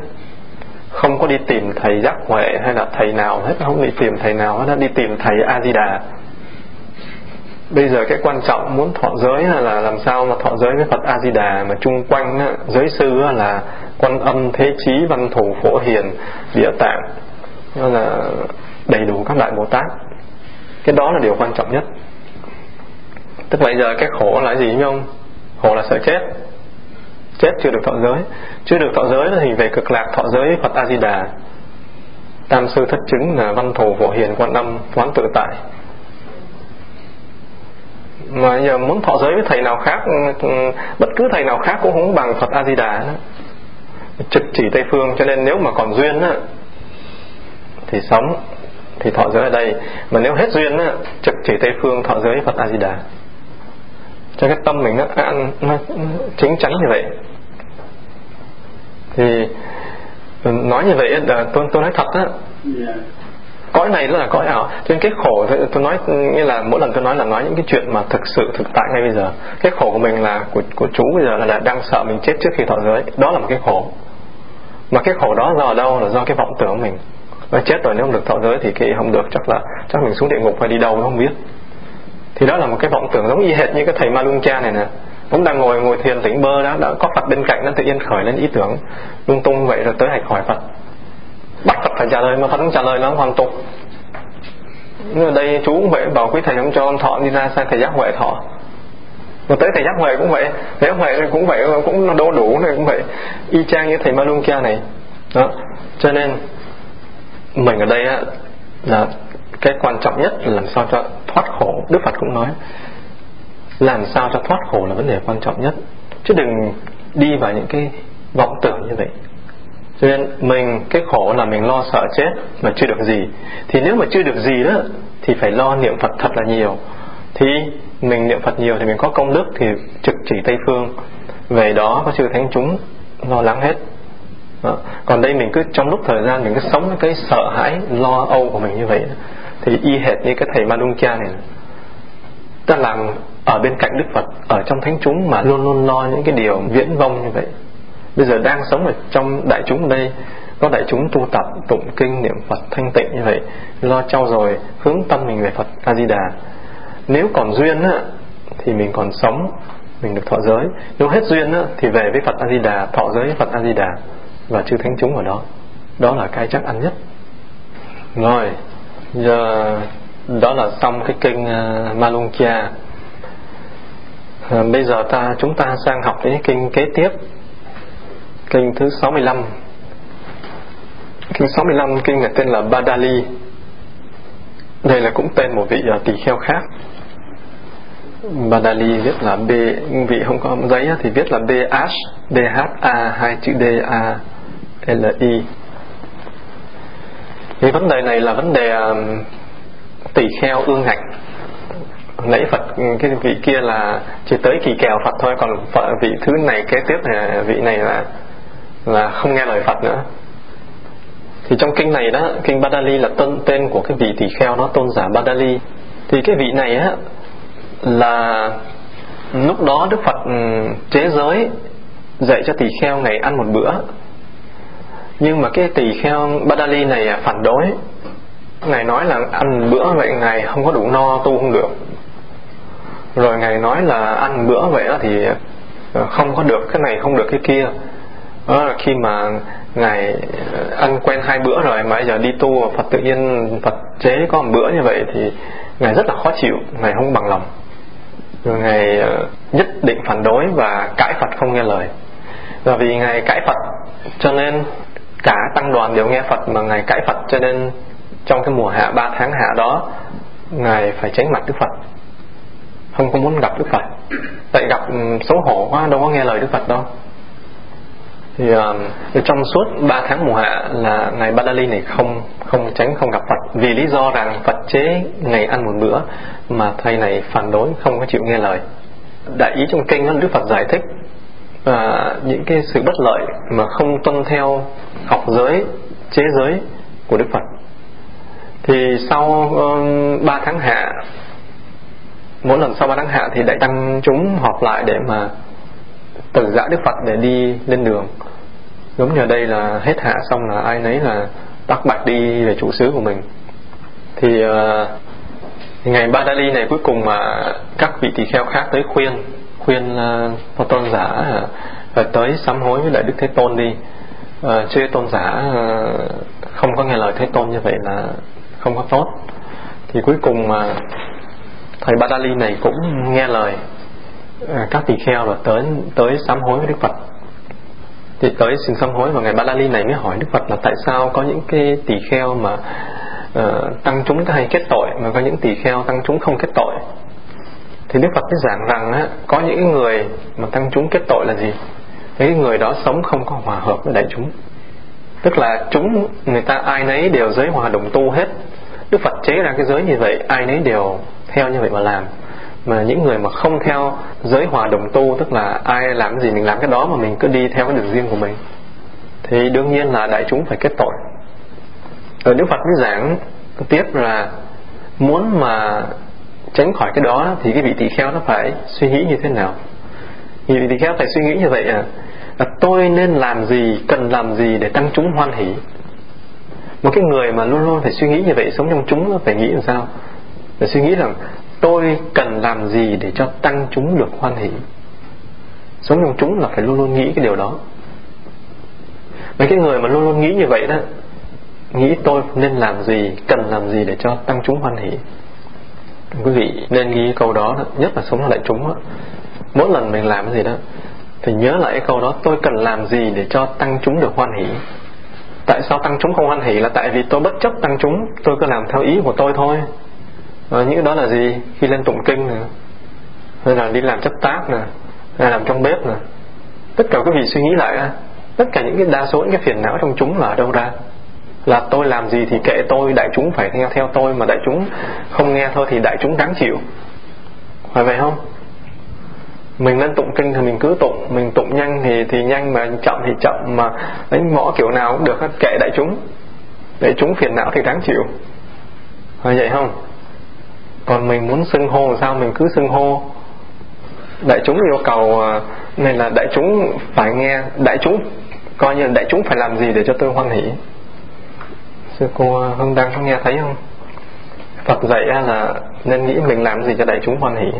Không có đi tìm thầy giác huệ hay là thầy nào hết không đi tìm thầy nào hết đi tìm thầy a di đà bây giờ cái quan trọng muốn thọ giới là làm sao mà thọ giới với Phật A Di Đà mà chung quanh giới sư là quan âm, thế chí, văn thù, phổ hiền địa tạng đó là đầy đủ các đại bồ tát. Cái đó là điều quan trọng nhất. Tức bây giờ cái khổ là gì không khổ là sợ chết. Chết chưa được thọ giới. Chưa được thọ giới thì về cực lạc thọ giới Phật A Di Đà tam sư thất chứng là văn thù, phổ hiền, quan âm, quán tự tại mà giờ muốn thọ giới với thầy nào khác, bất cứ thầy nào khác cũng không bằng Phật A Di Đà trực chỉ tây phương, cho nên nếu mà còn duyên á, thì sống, thì thọ giới ở đây. Mà nếu hết duyên á, trực chỉ tây phương, thọ giới Phật A Di Đà cho cái tâm mình nó ăn nó chính chắn như vậy. Thì ừ, nói như vậy là tôi tôi nói thật á. Dạ cõi này rất là cõi ảo cho nên cái khổ tôi nói như là mỗi lần tôi nói là nói những cái chuyện mà thực sự thực tại ngay bây giờ. Cái khổ của mình là của, của chú bây giờ là, là đang sợ mình chết trước khi thọ giới. Đó là một cái khổ. Mà cái khổ đó do ở đâu? Là do cái vọng tưởng của mình. Mà chết rồi nếu không được thọ giới thì cái không được. Chắc là chắc mình xuống địa ngục hay đi đâu nó không biết. Thì đó là một cái vọng tưởng giống y hệt như cái thầy Malung Cha này nè. Cũng đang ngồi ngồi thiền tỉnh bơ đó đã có Phật bên cạnh nó tự nhiên khởi lên ý tưởng. Lung tung vậy rồi tới hạch hỏi Phật bắt Phật phải trả lời mà Phật không trả lời nó hoàn tục. Nhưng ở đây chú cũng vậy bảo quý thầy không cho ông thọ đi ra sai thầy giác huệ thọ. Mà tới thầy giác huệ cũng vậy thầy giác huệ cũng vậy cũng đô đủ này cũng vậy. Y chang như thầy Malunkia này. Đó. Cho nên mình ở đây á, là cái quan trọng nhất là làm sao cho thoát khổ. Đức Phật cũng nói làm sao cho thoát khổ là vấn đề quan trọng nhất. Chứ đừng đi vào những cái vọng tưởng như vậy cho nên mình, cái khổ là mình lo sợ chết mà chưa được gì. Thì nếu mà chưa được gì đó, thì phải lo niệm phật thật là nhiều. Thì mình niệm phật nhiều thì mình có công đức thì trực chỉ tây phương. Về đó có chư thánh chúng lo lắng hết. Đó. còn đây mình cứ trong lúc thời gian mình cứ sống cái sợ hãi, lo âu của mình như vậy thì y hệt như cái thầy Maduncha này. Ta làm ở bên cạnh Đức Phật, ở trong thánh chúng mà luôn luôn lo những cái điều viễn vông như vậy bây giờ đang sống ở trong đại chúng đây có đại chúng tu tập tụng kinh niệm Phật thanh tịnh như vậy lo trau rồi hướng tâm mình về Phật A Di Đà nếu còn duyên á, thì mình còn sống mình được thọ giới. Nếu hết duyên á, thì về với Phật A Di Đà thọ giới với Phật A Di Đà và chư thánh chúng ở đó. Đó là cái chắc ăn nhất. Rồi giờ đó là xong cái kinh à, uh, Malunkia à, bây giờ ta chúng ta sang học cái kinh kế tiếp kinh thứ 65 kinh 65 kinh này tên là Badali. Đây là cũng tên một vị à, tỳ kheo khác. Badali viết là B vị không có giấy thì viết là B H D H A hai chữ D A L I. Cái vấn đề này là vấn đề à, tỳ kheo ương ngạnh nãy Phật cái vị kia là chỉ tới kỳ kèo Phật thôi còn Phật, vị thứ này kế tiếp là vị này là là không nghe lời Phật nữa. Thì trong kinh này đó, kinh Badali là tên tên của cái vị tỳ kheo đó tôn giả Badali. Thì cái vị này á, là lúc đó Đức Phật ừ, chế giới dạy cho tỳ kheo ngày ăn một bữa. Nhưng mà cái tỳ kheo Badali này à, phản đối. Ngài nói là ăn bữa vậy ngài không có đủ no, tu không được. Rồi ngài nói là ăn bữa vậy thì ờ, không có được, cái này không được, cái kia đó là khi mà ngài ờ, ăn quen hai bữa rồi mà bây giờ đi tu Phật tự nhiên Phật chế có một bữa như vậy thì ngài rất là khó chịu, ngài không bằng lòng. Rồi ngài ờ, nhất định phản đối và cãi Phật không nghe lời. Và vì ngài cãi Phật cho nên cả tăng đoàn đều nghe Phật mà ngài cãi Phật cho nên trong cái mùa hạ, ba tháng hạ đó, ngài phải tránh mặt Đức Phật. Không có muốn gặp Đức Phật. Tại gặp ừ, xấu hổ quá, đâu có nghe lời Đức Phật đâu thì uh, trong suốt 3 tháng mùa hạ là ngài Badali này không không tránh không gặp Phật. Vì lý do rằng Phật chế ngày ăn một bữa mà thầy này phản đối không có chịu nghe lời. Đại ý trong kinh đó Đức Phật giải thích và những cái sự bất lợi mà không tuân theo học giới chế giới của Đức Phật. Thì sau ờ, um, 3 tháng hạ mỗi lần sau 3 tháng hạ thì đại tăng chúng họp lại để mà từ giã Đức Phật để đi lên đường. Giống như đây là hết hạ xong là ai nấy là tắc bạch đi về trụ xứ của mình. Thì uh, ngày ba Badali này cuối cùng mà các vị tỳ kheo khác tới khuyên khuyên uh, tôn giả phải tới sám hối với đại đức thế tôn đi. Uh, chứ tôn giả uh, không có nghe lời thế tôn như vậy là không có tốt. Thì cuối cùng mà thầy Badali này cũng nghe lời. À, các tỳ kheo là tới tới sám hối với Đức Phật. Thì tới xin sám hối và ngài Ba La Ni này mới hỏi Đức Phật là tại sao có những cái tỳ kheo mà uh, tăng chúng hay kết tội mà có những tỳ kheo tăng chúng không kết tội. Thì Đức Phật mới giảng rằng á, có những người mà tăng chúng kết tội là gì? Cái người đó sống không có hòa hợp với đại chúng. Tức là chúng người ta ai nấy đều giới hòa đồng tu hết. Đức Phật chế ra cái giới như vậy ai nấy đều theo như vậy mà làm mà những người mà không theo giới hòa đồng tu, tức là ai làm gì mình làm cái đó mà mình cứ đi theo cái đường riêng của mình, thì đương nhiên là đại chúng phải kết tội. Rồi Đức Phật mới giảng tiếp là muốn mà tránh khỏi cái đó thì cái vị tỳ kheo nó phải suy nghĩ như thế nào. Vị tỳ kheo phải suy nghĩ như vậy à là tôi nên làm gì, cần làm gì để tăng chúng hoan hỷ? Một cái người mà luôn luôn phải suy nghĩ như vậy, sống trong chúng phải nghĩ làm sao? Phải suy nghĩ rằng tôi cần làm gì để cho tăng chúng được hoan hỷ? Sống trong chúng là phải luôn luôn nghĩ cái điều đó. Mấy cái người mà luôn luôn nghĩ như vậy đó nghĩ tôi nên làm gì cần làm gì để cho tăng chúng hoan hỷ? Quý vị nên ghi câu đó, đó nhất là sống lại chúng đó. mỗi lần mình làm cái gì đó thì nhớ lại cái câu đó tôi cần làm gì để cho tăng chúng được hoan hỷ? Tại sao tăng chúng không hoan hỷ là tại vì tôi bất chấp tăng chúng tôi cứ làm theo ý của tôi thôi và những đó là gì? Khi lên tụng kinh nè. Hay là đi làm chấp tác nè. Hay làm trong bếp nè. Tất cả quý vị suy nghĩ lại tất cả những cái đa số, những cái phiền não trong chúng là ở đâu ra? Là tôi làm gì thì kệ tôi, đại chúng phải nghe theo tôi, mà đại chúng không nghe thôi thì đại chúng đáng chịu. Phải vậy không? Mình lên tụng kinh thì mình cứ tụng, mình tụng nhanh thì thì nhanh mà, chậm thì chậm mà. Đánh mõ kiểu nào cũng được kệ đại chúng. Đại chúng phiền não thì đáng chịu. Phải vậy không? Còn mình muốn xưng hô sao mình cứ xưng hô? Đại chúng yêu cầu à, này là đại chúng phải nghe đại chúng coi như là đại chúng phải làm gì để cho tôi hoan hỷ? Sư cô à, hưng đang có nghe thấy không? Phật dạy à, là nên nghĩ mình làm gì cho đại chúng hoan hỷ.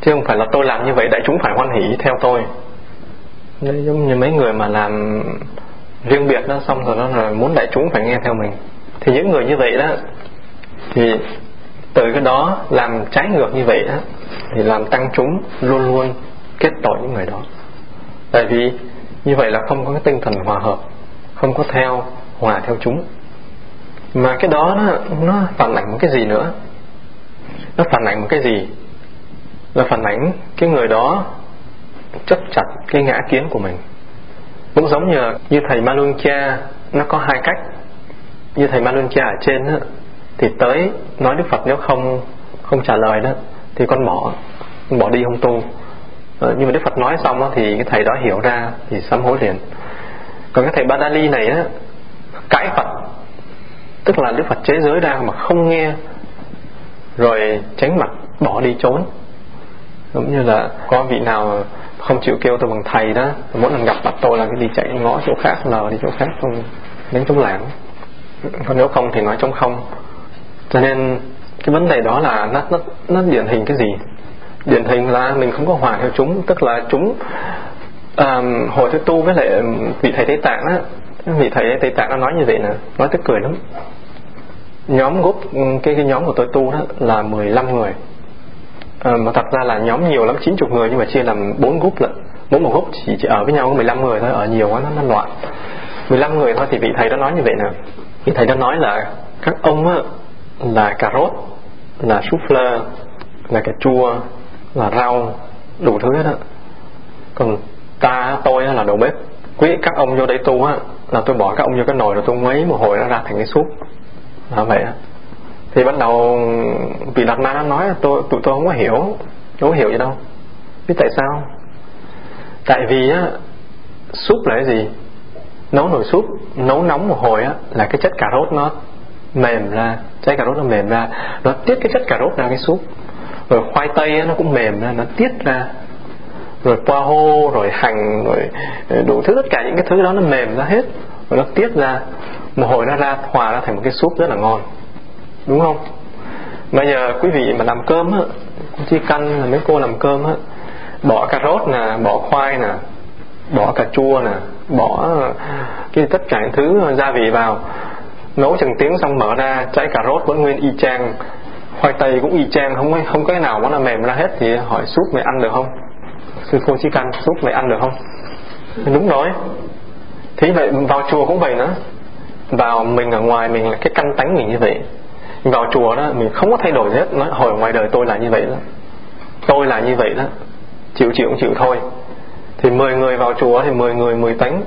Chứ không phải là tôi làm như vậy đại chúng phải hoan hỷ theo tôi. Đấy, giống như mấy người mà làm riêng biệt đó xong rồi đó là muốn đại chúng phải nghe theo mình. Thì những người như vậy đó thì từ cái đó làm trái ngược như vậy đó thì làm tăng chúng luôn luôn kết tội những người đó. Tại vì như vậy là không có cái tinh thần hòa hợp không có theo hòa theo chúng. Mà cái đó nó, nó phản ảnh một cái gì nữa? Nó phản ảnh một cái gì? Là phản ảnh cái người đó chấp chặt cái ngã kiến của mình. Cũng giống như như thầy Maluncha nó có hai cách. Như thầy Maluncha ở trên đó, thì tới nói Đức Phật nếu không không trả lời đó thì con bỏ con bỏ đi không tu. Ờ, nhưng mà Đức Phật nói xong đó, thì cái thầy đó hiểu ra thì sám hối liền. Còn cái thầy Banali này á cãi Phật. Tức là Đức Phật chế giới ra mà không nghe rồi tránh mặt bỏ đi trốn. Giống như là có vị nào không chịu kêu tôi bằng thầy đó mỗi lần gặp mặt tôi là cái đi chạy ngõ chỗ khác lờ đi chỗ khác không đánh chống lảng còn nếu không thì nói chống không cho nên cái vấn đề đó là nó nó nó điển hình cái gì? Điển hình là mình không có hòa theo chúng tức là chúng um, hồi tôi tu với lại vị thầy tây tạng á vị thầy tây tạng nó nói như vậy nè nói tức cười lắm. Nhóm gốc cái cái nhóm của tôi tu đó là 15 người. À, mà thật ra là nhóm nhiều lắm 90 người nhưng mà chia làm bốn group lận. Mỗi một group chỉ, chỉ ở với nhau có 15 người thôi ở nhiều quá nó, nó loạn. 15 người thôi thì vị thầy đó nói như vậy nè. Vị thầy đó nói là các ông á, là cà rốt, là súp lơ, là cà chua, là rau, đủ thứ hết á. Còn ta, tôi là đầu bếp. Quý các ông vô đây tu á, là tôi bỏ các ông vô cái nồi rồi tôi quấy một hồi nó ra thành cái súp. Là vậy á. Thì bắt đầu, vị đạt Na nói tôi, tụi tôi không có hiểu, đâu có hiểu gì đâu. Biết tại sao? Tại vì á, súp là cái gì? Nấu nồi súp, nấu nóng một hồi á, là cái chất cà rốt nó mềm ra, trái cà rốt nó mềm ra, nó tiết cái chất cà rốt ra cái súp. Rồi khoai tây nó cũng mềm ra, nó tiết ra. Rồi qua hô, rồi hành, rồi ờ, đủ thứ, tất cả những cái thứ đó nó mềm ra hết, rồi nó tiết ra. Một hồi nó ra, hòa ra thành một cái súp rất là ngon. Đúng không? Bây giờ quý vị mà làm cơm á chi canh là mấy cô làm cơm á, bỏ cà rốt nè, bỏ khoai nè, bỏ cà chua nè, bỏ ờ, cái tất cả những thứ gia vị vào nấu chừng tiếng xong mở ra trái cà rốt vẫn nguyên y chang. Khoai tây cũng y chang, không không cái nào nó là mềm ra hết thì hỏi, súp mày ăn được không? Sư cô chỉ căn súp mày ăn được không? Đúng rồi. Thế vậy vào chùa cũng vậy nữa. Vào mình ở ngoài mình là cái căn tánh mình như vậy. Vào chùa đó mình không có thay đổi gì hết. Nói, hồi ngoài đời tôi là như vậy đó. Tôi là như vậy đó. Chịu chịu cũng chịu thôi. Thì 10 người vào chùa thì 10 người 10 tánh.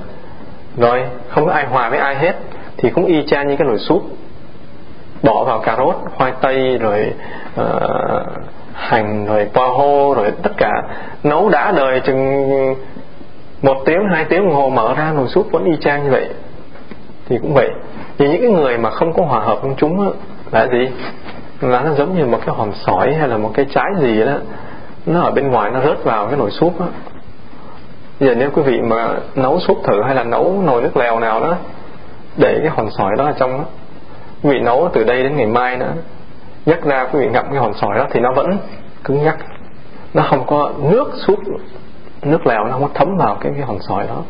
Rồi, không có ai hòa với ai hết thì cũng y chang như cái nồi súp. Bỏ vào cà rốt khoai tây rồi uh, hành rồi po hô rồi tất cả. Nấu đã đời chừng một tiếng hai tiếng đồng hồ mở ra nồi súp vẫn y chang như vậy. Thì cũng vậy. Thì những cái người mà không có hòa hợp với chúng là gì? Là nó giống như một cái hòn sỏi hay là một cái trái gì đó. Nó ở bên ngoài nó rớt vào cái nồi súp á. Giờ nếu quý vị mà nấu súp thử hay là nấu nồi nước lèo nào đó để cái hòn sỏi đó ở trong đó. Quý vị nấu từ đây đến ngày mai nữa. Nhắc ra quý vị ngậm cái hòn sỏi đó thì nó vẫn cứng nhắc. Nó không có nước suốt nước lèo nó không có thấm vào cái, cái hòn sỏi đó.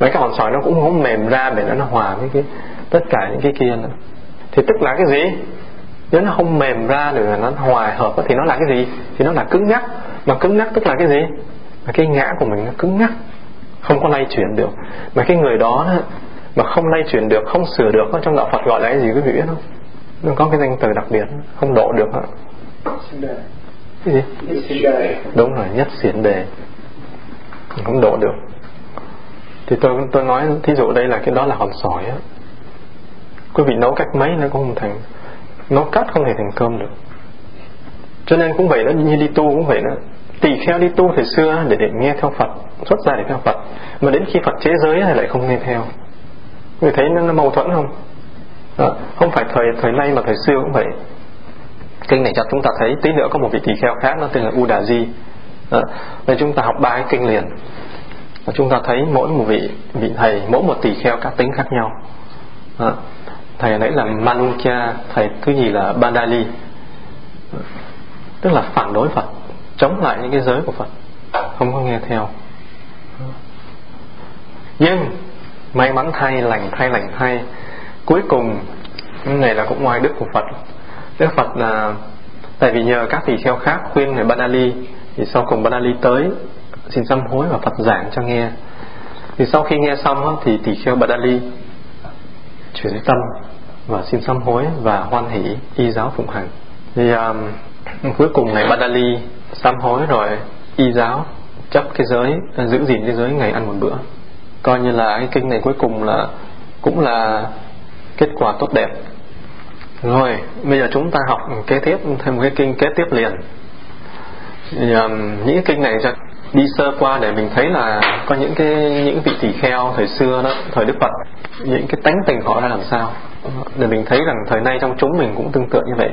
Mấy cái hòn sỏi nó cũng không mềm ra để nó hòa với cái tất cả những cái kia nữa. Thì tức là cái gì? Nếu nó không mềm ra được là nó hòa hợp thì nó là cái gì? Thì nó là cứng nhắc. Mà cứng nhắc tức là cái gì? Mà cái ngã của mình nó cứng nhắc. Không có lay chuyển được. Mà cái người đó mà không lay chuyển được không sửa được trong đạo Phật gọi là cái gì quý vị biết không? Nó có cái danh từ đặc biệt không độ được hả cái gì? Đúng rồi nhất xiển đề. Không độ được. Thì tôi tôi nói thí dụ đây là cái đó là hòn sỏi á. Quý vị nấu cách mấy nó cũng không thành nấu cắt không thể thành cơm được. Cho nên cũng vậy đó như đi tu cũng vậy đó. Tỳ kheo đi tu thời xưa để để nghe theo Phật xuất gia để theo Phật. Mà đến khi Phật chế giới thì lại không nghe theo người thấy nó, nó mâu thuẫn không đó. không phải thời thời nay mà thời xưa cũng vậy kinh này cho chúng ta thấy tí nữa có một vị tỳ kheo khác nó tên là Udaji Di. nên chúng ta học ba cái kinh liền và chúng ta thấy mỗi một vị vị thầy mỗi một tỳ kheo các tính khác nhau đó. thầy nãy là Manukya thầy thứ nhì là Bandali tức là phản đối Phật chống lại những cái giới của Phật không có nghe theo nhưng may mắn thay lành thay lành thay. Cuối cùng cái này là cũng ngoài đức của Phật. Đức Phật là tại vì nhờ các tỳ kheo khác khuyên người Banali thì sau cùng Banali tới xin sám hối và Phật giảng cho nghe. Thì sau khi nghe xong thì tỳ kheo Badali chuyển tâm và xin sám hối và hoan hỷ y giáo phụng hành. Thì um, cuối cùng ngày Badali sám hối rồi y giáo chấp cái giới giữ gìn cái giới ngày ăn một bữa coi như là cái kinh này cuối cùng là cũng là kết quả tốt đẹp. Rồi bây giờ chúng ta học kế tiếp thêm một cái kinh kế tiếp liền. Thì, um, những cái kinh này cho đi sơ qua để mình thấy là có những cái những vị tỳ kheo thời xưa đó thời đức phật những cái tánh tình họ ra làm sao. Để mình thấy rằng thời nay trong chúng mình cũng tương tự như vậy.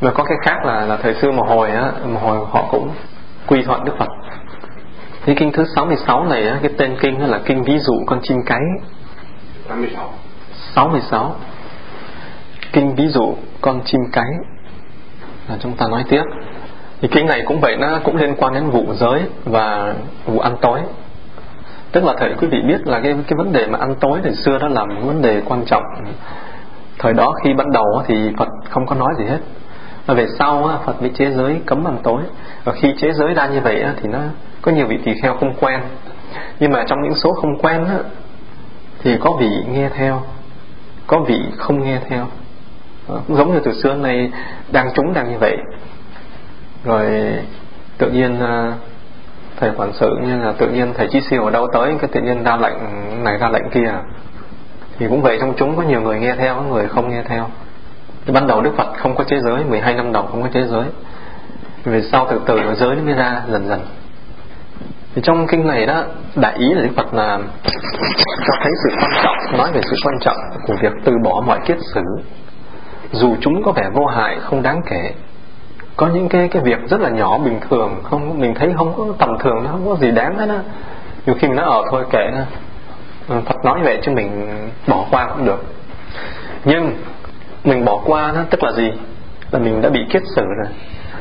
Và có cái khác là là thời xưa mà hồi á mà hồi họ cũng quy thuận đức phật thì kinh thứ 66 này á, cái tên kinh là kinh ví dụ con chim cái. 56 66 kinh ví dụ con chim cái. Là chúng ta nói tiếp. Thì kinh này cũng vậy nó cũng liên quan đến vụ giới và vụ ăn tối. Tức là thầy quý vị biết là cái cái vấn đề mà ăn tối thời xưa đó là một vấn đề quan trọng. Thời đó khi ban đầu thì Phật không có nói gì hết. Và về sau Phật mới chế giới cấm ăn tối. Và khi chế giới ra như vậy thì nó có nhiều vị tỳ kheo không quen. Nhưng mà trong những số không quen thì có vị nghe theo, có vị không nghe theo. Ờ, cũng giống như từ xưa nay đang chúng đang như vậy. Rồi tự nhiên ờ, thầy quản sự như là tự nhiên thầy chí siêu ở đâu tới, cái tự nhiên ra lệnh này ra lệnh kia. Thì cũng vậy trong chúng có nhiều người nghe theo, có người không nghe theo. Thì ban đầu Đức Phật không có chế giới 12 năm đầu không có chế giới. Về sau từ từ giới nó mới ra dần dần thì trong kinh này đó, đại ý là Đức Phật là cho thấy sự quan trọng, nói về sự quan trọng của việc từ bỏ mọi kiết sử dù chúng có vẻ vô hại, không đáng kể. Có những cái cái việc rất là nhỏ, bình thường, không, mình thấy không có tầm thường nó không có gì đáng hết á. Nhiều khi mình nói ở thôi kệ ừ, Phật nói vậy chứ mình bỏ qua cũng được. Nhưng mình bỏ qua nó tức là gì? Là mình đã bị kiết sử rồi.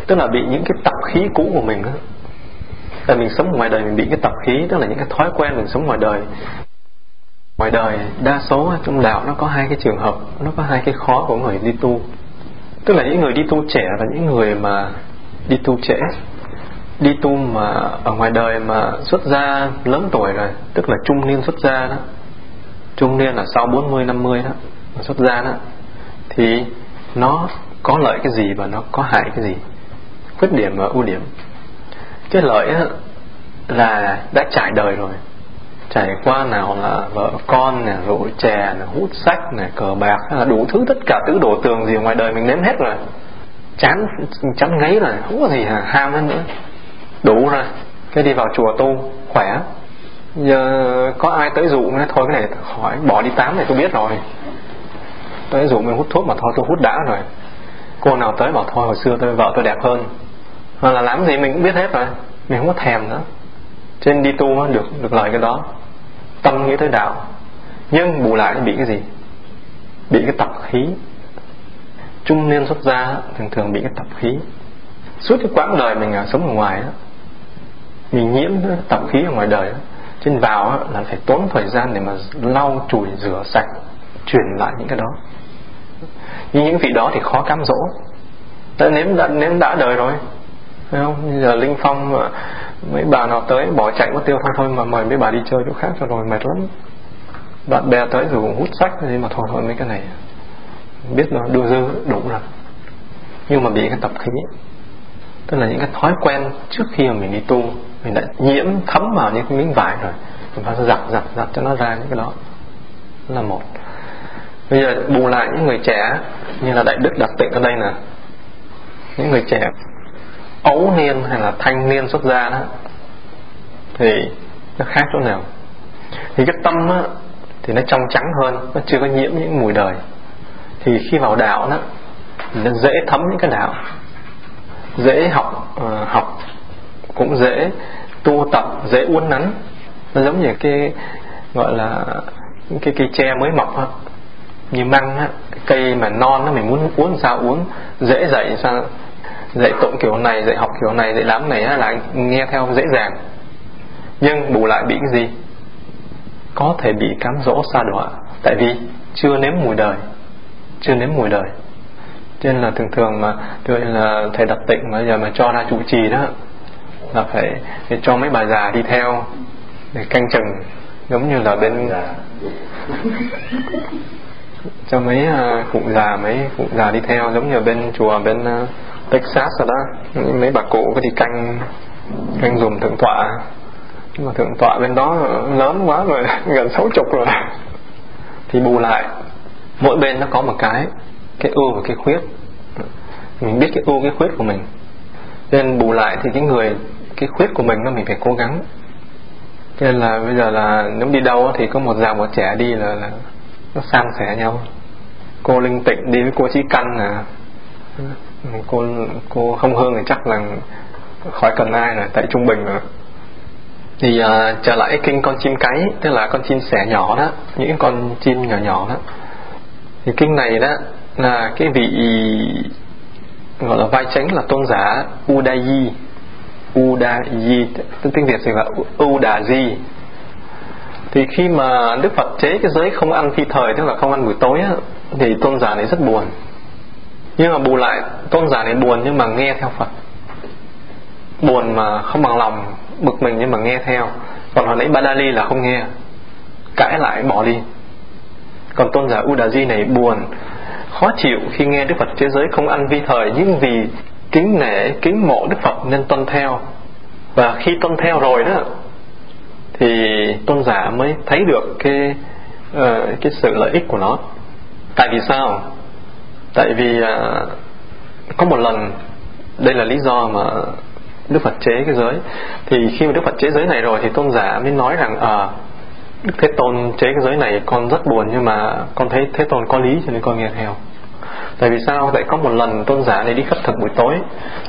Tức là bị những cái tập khí cũ của mình đó là mình sống ngoài đời, mình bị cái tập khí, tức là những cái thói quen mình sống ngoài đời. Ngoài đời, đa số trong đạo nó có hai cái trường hợp, nó có hai cái khó của người đi tu. Tức là những người đi tu trẻ và những người mà đi tu trễ, đi tu mà ở ngoài đời mà xuất gia lớn tuổi rồi, tức là trung niên xuất gia đó. Trung niên là sau 40 50 đó xuất gia đó, thì nó có lợi cái gì và nó có hại cái gì? Khuyết điểm và ưu điểm cái lợi là đã trải đời rồi. Trải qua nào là vợ con nè rượu chè nè, hút sách nè, cờ bạc, hay là đủ thứ tất cả thứ đổ tường gì ngoài đời mình nếm hết rồi. Chán chán ngấy rồi, không có gì hà, ham hơn nữa. Đủ rồi, cái đi vào chùa tu, khỏe. Giờ có ai tới dụ nói thôi, cái này hỏi, bỏ đi tám này tôi biết rồi. Tới dụ mình hút thuốc mà thôi, tôi hút đã rồi. Cô nào tới bảo thôi, hồi xưa tôi, vợ tôi đẹp hơn mà là làm gì mình cũng biết hết rồi. Mình không có thèm nữa. Trên đi tu được được lời cái đó. Tâm nghĩ tới đạo. Nhưng bù lại bị cái gì? Bị cái tập khí. Trung niên xuất gia thường thường bị cái tập khí. Suốt cái quãng đời mình à, sống ở ngoài đó, mình nhiễm tập khí ở ngoài đời đó. trên vào là phải tốn thời gian để mà lau chùi rửa sạch chuyển lại những cái đó. Nhưng những vị đó thì khó cám dỗ. Đã nếm đã nếm đã đời rồi phải không? Bây giờ linh phong mà mấy bà nào tới bỏ chạy mất tiêu thôi thôi mà mời mấy bà đi chơi chỗ khác cho rồi mệt lắm. Bạn bè tới rồi hút sách gì mà thôi thôi mấy cái này. Biết là đưa dư, đủ rồi. Nhưng mà bị cái tập khí. Tức là những cái thói quen trước khi mà mình đi tu, mình đã nhiễm thấm vào những cái miếng vải rồi, mình phải giặt giặt giặt cho nó ra những cái đó. Là một. Bây giờ bù lại những người trẻ như là đại đức đặc tịnh ở đây nè. Những người trẻ ấu niên hay là thanh niên xuất gia đó thì nó khác chỗ nào? Thì cái tâm á, thì nó trong trắng hơn nó chưa có nhiễm những mùi đời. Thì khi vào đạo đó nó dễ thấm những cái đạo. Dễ học uh, học cũng dễ tu tập dễ uốn nắn. Nó giống như cái gọi là cái cây tre mới mọc á. Như măng á cây mà non nó mình muốn uống sao uống dễ dậy sao dạy tụng kiểu này dạy học kiểu này dạy lắm này là nghe theo dễ dàng. Nhưng bù lại bị cái gì? Có thể bị cám dỗ xa đọa. Tại vì chưa nếm mùi đời. Chưa nếm mùi đời. Cho nên là thường thường mà tôi là thầy đặt tịnh mà giờ mà cho ra chủ trì đó là phải, phải cho mấy bà già đi theo để canh chừng. Giống như là bên cho mấy uh, cụ già mấy cụ già đi theo giống như bên chùa bên uh, Texas rồi đó. Mấy bà cụ có đi canh canh dùng thượng tọa. Nhưng mà thượng tọa bên đó lớn quá rồi gần sáu chục rồi. Thì bù lại mỗi bên nó có một cái cái ưu và cái khuyết. Mình biết cái ưu cái khuyết của mình. Nên bù lại thì cái người cái khuyết của mình nó mình phải cố gắng. Cho nên là bây giờ là nếu đi đâu thì có một già một trẻ đi là, là nó sang sẻ nhau. Cô linh tịnh đi với cô chí căn à cô cô không hơn thì chắc là khỏi cần ai rồi tại trung bình rồi. Thì uh, trở lại kinh con chim cái tức là con chim sẻ nhỏ đó những con chim nhỏ nhỏ đó. Thì kinh này đó là cái vị gọi là vai chánh là tôn giả Udayi. Udayi tiếng Việt thì là Udayi thì khi mà Đức Phật chế cái giới không ăn phi thời tức là không ăn buổi tối á, thì tôn giả này rất buồn nhưng mà bù lại tôn giả này buồn nhưng mà nghe theo Phật. Buồn mà không bằng lòng bực mình nhưng mà nghe theo. Còn hồi nãy Badali là không nghe. Cãi lại bỏ đi. Còn tôn giả Udaji này buồn khó chịu khi nghe Đức Phật thế giới không ăn vi thời. Nhưng vì kính nể kính mộ Đức Phật nên tuân theo. Và khi tuân theo rồi đó thì tôn giả mới thấy được cái uh, cái sự lợi ích của nó. Tại vì sao? Tại vì à, có một lần đây là lý do mà Đức Phật chế cái giới. Thì khi mà Đức Phật chế giới này rồi thì tôn giả mới nói rằng à, Đức Thế Tôn chế cái giới này con rất buồn nhưng mà con thấy Thế Tôn có lý cho nên con nghe theo. Tại vì sao? Tại có một lần tôn giả này đi khất thực buổi tối.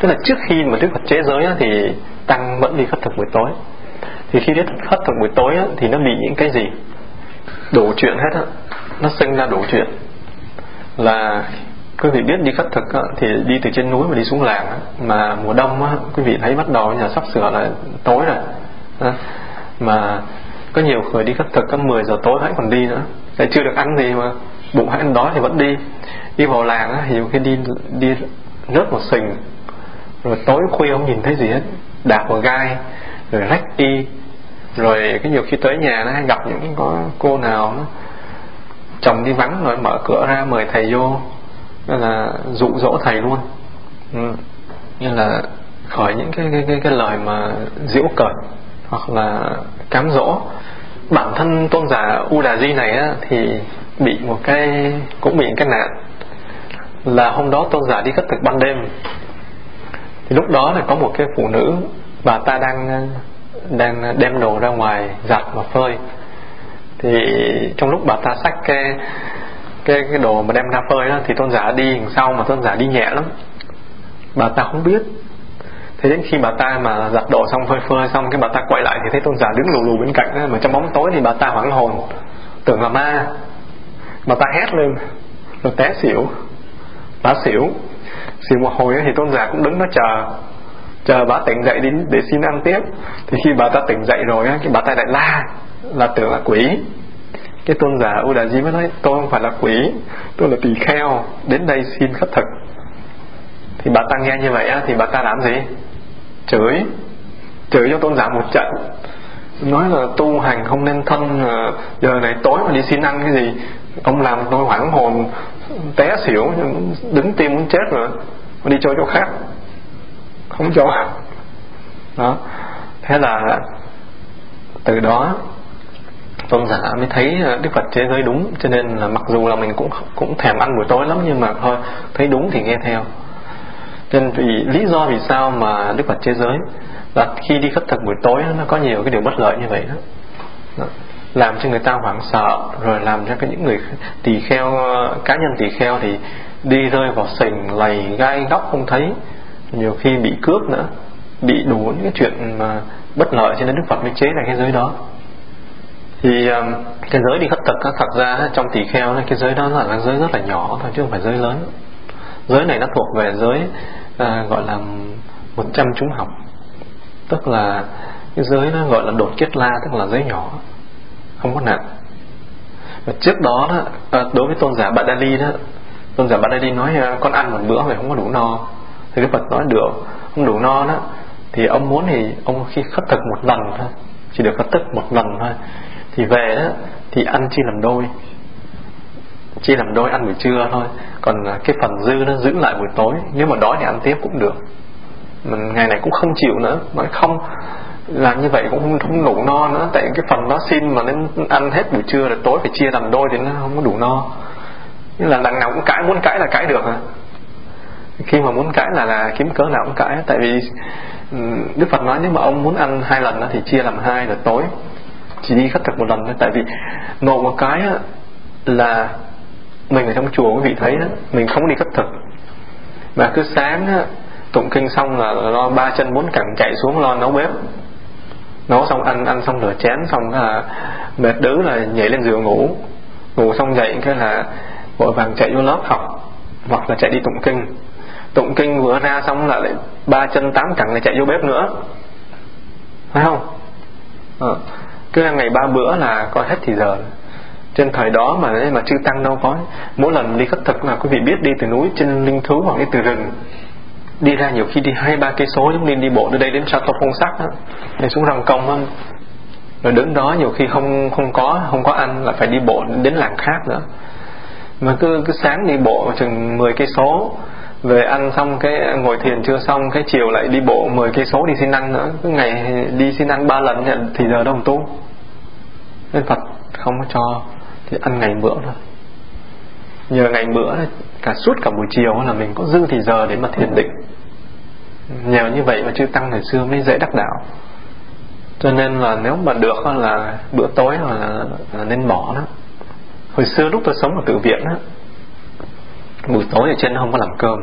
Tức là trước khi mà Đức Phật chế giới thì tăng vẫn đi khất thực buổi tối. Thì khi đến khất thực buổi tối thì nó bị những cái gì? Đủ chuyện hết á. Nó sinh ra đủ chuyện. Là quý vị biết đi khất thực á, thì đi từ trên núi mà đi xuống làng á, mà mùa đông á, quý vị thấy bắt đầu nhà sắp sửa là tối rồi. Á, mà có nhiều người đi khất thực có 10 giờ tối hãy còn đi nữa. Để chưa được ăn gì mà bụng hãy ăn đói thì vẫn đi. Đi vào làng á, thì nhiều khi đi đi rớt một sình. Rồi tối khuya không nhìn thấy gì hết. Đạp vào gai rồi rách đi rồi cái nhiều khi tới nhà nó hay gặp những có cô nào nó chồng đi vắng rồi mở cửa ra mời thầy vô nên là dụ dỗ thầy luôn ừ. như là khỏi những cái cái cái, cái lời mà diễu cợt hoặc là cám dỗ. Bản thân tôn giả U Đà Di này á, thì bị một cái cũng bị cái nạn là hôm đó tôn giả đi khất thực ban đêm. Thì lúc đó là có một cái phụ nữ bà ta đang đang đem đồ ra ngoài giặt và phơi. Thì trong lúc bà ta xách cái cái cái đồ mà đem ra phơi đó thì tôn giả đi đằng sau mà tôn giả đi nhẹ lắm. Bà ta không biết. Thế đến khi bà ta mà giặt đồ xong phơi phơi xong cái bà ta quay lại thì thấy tôn giả đứng lù lù bên cạnh đó, mà trong bóng tối thì bà ta hoảng hồn tưởng là ma. Bà ta hét lên rồi té xỉu bà xỉu. Xỉu một hồi thì tôn giả cũng đứng đó chờ chờ bà tỉnh dậy đến để xin ăn tiếp. Thì khi bà ta tỉnh dậy rồi cái bà ta lại la là tưởng là quỷ cái tôn giả U Đà Di mới nói, tôi không phải là quỷ, tôi là tỳ kheo, đến đây xin khất thực. Thì bà ta nghe như vậy thì bà ta làm gì? Chửi. Chửi cho tôn giả một trận. Nói là tu hành không nên thân à, giờ này tối mà đi xin ăn cái gì? Ông làm tôi hoảng hồn, té xỉu, đứng tim muốn chết rồi đi cho chỗ khác. Không cho. Đó. Thế là từ đó tôn giả mới thấy ờ, đức phật chế giới đúng cho nên là mặc dù là mình cũng cũng thèm ăn buổi tối lắm nhưng mà thôi thấy đúng thì nghe theo. Nên vì lý do vì sao mà đức phật chế giới là khi đi khất thực buổi tối nó có nhiều cái điều bất lợi như vậy đó, đó làm cho người ta hoảng sợ rồi làm cho cái những người tỳ kheo ờ, cá nhân tỳ kheo thì đi rơi vào sình lầy gai góc không thấy. Nhiều khi bị cướp nữa bị đủ những cái chuyện mà bất lợi cho nên đức phật mới chế ra cái giới đó thì um, cái giới đi khất thực thật ra trong tỳ kheo cái giới đó là cái giới rất là nhỏ thôi chứ không phải giới lớn. Giới này nó thuộc về giới à, gọi là một trăm chúng học. Tức là cái giới nó gọi là đột kết la tức là giới nhỏ không có nặng. Và trước đó, đó à, đối với tôn giả Badali đó tôn giả Badali nói à, con ăn một bữa mà không có đủ no. Thì cái Phật nói được không đủ no đó. Thì ông muốn thì ông khi khất thực một lần thôi chỉ được khất thực một lần thôi thì về đó thì ăn chia làm đôi. Chia làm đôi ăn buổi trưa thôi. Còn à, cái phần dư nó giữ lại buổi tối. Nếu mà đói thì ăn tiếp cũng được. Mình ngày này cũng không chịu nữa. Nói không làm như vậy cũng không, không đủ no nữa. Tại cái phần đó xin mà nên ăn hết buổi trưa rồi tối phải chia làm đôi thì nó không có đủ no. Như là đằng nào cũng cãi muốn cãi là cãi được à. Khi mà muốn cãi là là kiếm cớ nào cũng cãi. Tại vì Đức Phật nói nếu mà ông muốn ăn hai lần thì chia làm hai rồi tối chỉ đi khất thực một lần thôi. Tại vì nộ một cái là mình ở trong chùa quý vị thấy đó mình không đi khất thực. Mà cứ sáng á, tụng kinh xong là lo ba chân bốn cẳng chạy xuống lo nấu bếp. Nấu xong ăn ăn xong rửa chén xong là mệt đứ là nhảy lên giường ngủ. Ngủ xong dậy cái là vội vàng chạy vô lớp học hoặc là chạy đi tụng kinh. Tụng kinh vừa ra xong là lại ba chân tám cẳng lại chạy vô bếp nữa. Phải không? À, cứ ngày ba bữa là coi hết thì giờ. Trên thời đó mà mà chư tăng đâu có mỗi lần đi khất thực là quý vị biết đi từ núi trên linh thú hoặc đi từ rừng. Đi ra nhiều khi đi hai, ba cây số giống như đi bộ từ đây đến sao tộc phong sắc đó đi xuống răng công rồi đứng đó nhiều khi không không có không có ăn là phải đi bộ đến làng khác nữa. Mà cứ cứ sáng đi bộ chừng 10 cây số về ăn xong cái ngồi thiền chưa xong cái chiều lại đi bộ 10 cây số đi xin ăn nữa. Cứ ngày đi xin ăn ba lần nhận thì giờ đồng tu. Nên Phật không có cho thì ăn ngày bữa thôi. Nhờ ngày bữa cả suốt cả buổi chiều là mình có dư thì giờ để mà thiền định. Nhờ như vậy mà chư tăng ngày xưa mới dễ đắc đạo. Cho nên là nếu mà được là bữa tối là, là nên bỏ đó hồi xưa lúc tôi sống ở tự viện á buổi tối ở trên nó không có làm cơm.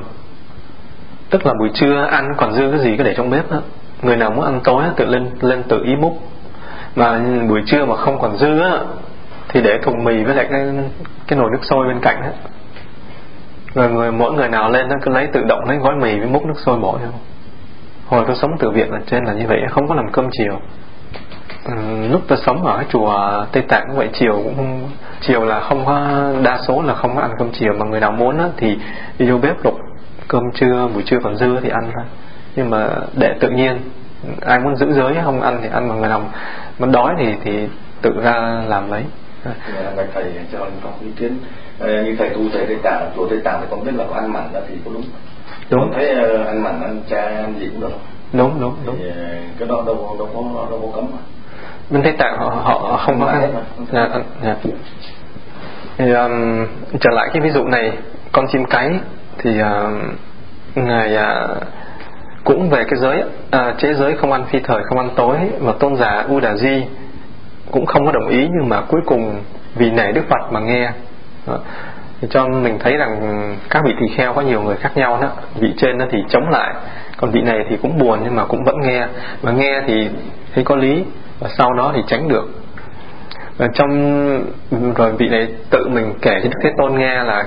Tức là buổi trưa ăn còn dư cái gì cứ để trong bếp đó, người nào muốn ăn tối tự lên lên tự ý múc. Mà buổi trưa mà không còn dư á thì để thùng mì với lại cái cái nồi nước sôi bên cạnh á. Rồi người mỗi người nào lên nó cứ lấy tự động lấy gói mì với múc nước sôi bỏ thôi. Hồi tôi sống từ viện ở trên là như vậy không có làm cơm chiều ừ, lúc tôi sống ở chùa tây tạng cũng vậy chiều cũng chiều là không có đa số là không có ăn cơm chiều mà người nào muốn á, thì đi vô bếp lục cơm trưa buổi trưa còn dư thì ăn thôi. Nhưng mà để tự nhiên ai muốn giữ giới không ăn thì ăn mà người nào mà đói thì thì tự ra làm lấy. Bạch thầy cho có ý kiến. Như thầy tu thầy tây tạng chùa tây tạng thì con biết là có ăn mặn thì có đúng. Đúng. Thấy ăn mặn ăn cha ăn gì cũng được. Đúng đúng đúng. Thì cái đó đâu đâu có đâu có cấm mà bên tây tạng họ họ không có ăn dạ, dạ. thì um, trở lại cái ví dụ này con chim cái thì uh, ngài uh, cũng về cái giới à, chế giới không ăn phi thời không ăn tối mà tôn giả Udaji cũng không có đồng ý nhưng mà cuối cùng vì nể Đức Phật mà nghe đó. Thì cho mình thấy rằng các vị tỳ kheo có nhiều người khác nhau đó vị trên đó thì chống lại còn vị này thì cũng buồn nhưng mà cũng vẫn nghe mà nghe thì thấy có lý và sau đó thì tránh được. Và trong ừ, rồi vị này tự mình kể cho Đức Thế Tôn nghe là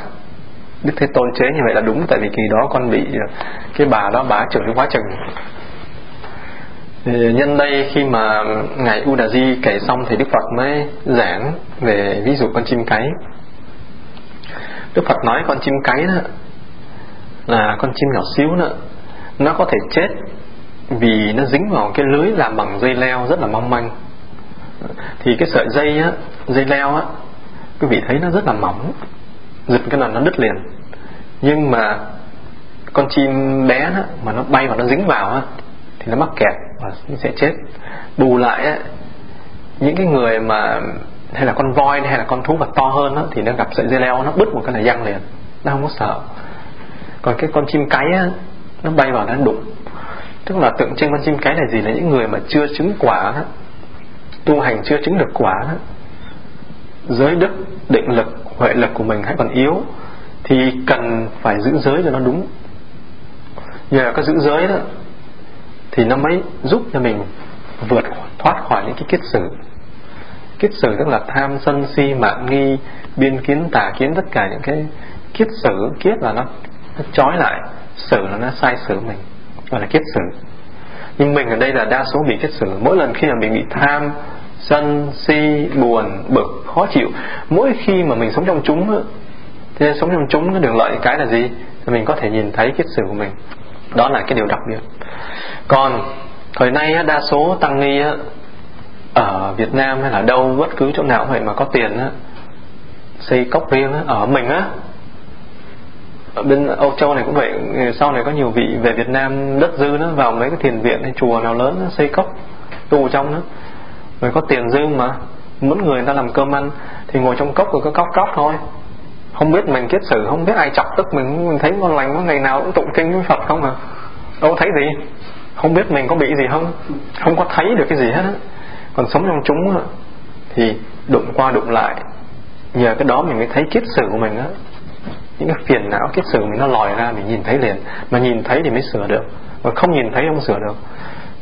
Đức Thế Tôn chế như vậy là đúng, tại vì kỳ đó con bị ờ, cái bà đó bá chửi quá chừng. Thì nhân đây khi mà ngài Udaji kể xong thì Đức Phật mới giảng về ví dụ con chim cái. Đức Phật nói con chim cái đó là con chim nhỏ xíu nữa nó có thể chết vì nó dính vào cái lưới làm bằng dây leo rất là mong manh. Thì cái sợi dây á dây leo á quý vị thấy nó rất là mỏng giật cái là nó đứt liền. Nhưng mà con chim bé đó, mà nó bay và nó dính vào á thì nó mắc kẹt và nó sẽ chết. Bù lại á những cái người mà hay là con voi hay là con thú vật to hơn á, thì nó gặp sợi dây leo nó bứt một cái là giăng liền. Nó không có sợ. Còn cái con chim cái á, nó bay vào nó đụng tức là tượng trưng con chim cái là gì là những người mà chưa chứng quả đó, tu hành chưa chứng được quả đó, giới đức định lực huệ lực của mình hãy còn yếu thì cần phải giữ giới cho nó đúng. Nhờ có giữ giới đó thì nó mới giúp cho mình vượt thoát khỏi những cái kiết sử. Kiết sử tức là tham sân si mạng nghi biên kiến tà kiến tất cả những cái kiết sử kiết là nó nó trói lại sử là nó sai sử mình gọi là kiết sử nhưng mình ở đây là đa số bị kiết sử mỗi lần khi mà mình bị tham, sân, si, buồn, bực, khó chịu, mỗi khi mà mình sống trong chúng thì sống trong chúng nó được lợi cái là gì? Thì mình có thể nhìn thấy kiết sử của mình. Đó là cái điều đặc biệt. Còn thời nay đa số tăng ni ở Việt Nam hay là đâu, bất cứ chỗ nào vậy mà có tiền xây cốc riêng ở mình á ở bên Âu Châu này cũng vậy. Ờ, sau này có nhiều vị về Việt Nam đất dư nó vào mấy cái thiền viện hay chùa nào lớn nó xây cốc, tu trong đó. Rồi có tiền dư mà, muốn người ta làm cơm ăn thì ngồi trong cốc rồi có cốc cốc thôi. Không biết mình kiết sử, không biết ai chọc tức mình mình thấy ngon lành có ngày nào cũng tụng kinh với Phật không à? Đâu thấy gì. Không biết mình có bị gì không? Không có thấy được cái gì hết á. Còn sống trong chúng thì đụng qua đụng lại, nhờ cái đó mình mới thấy kiết sử của mình á những cái phiền não kiết sử mình nó lòi ra mình nhìn thấy liền. Mà nhìn thấy thì mới sửa được. Mà không nhìn thấy không sửa được.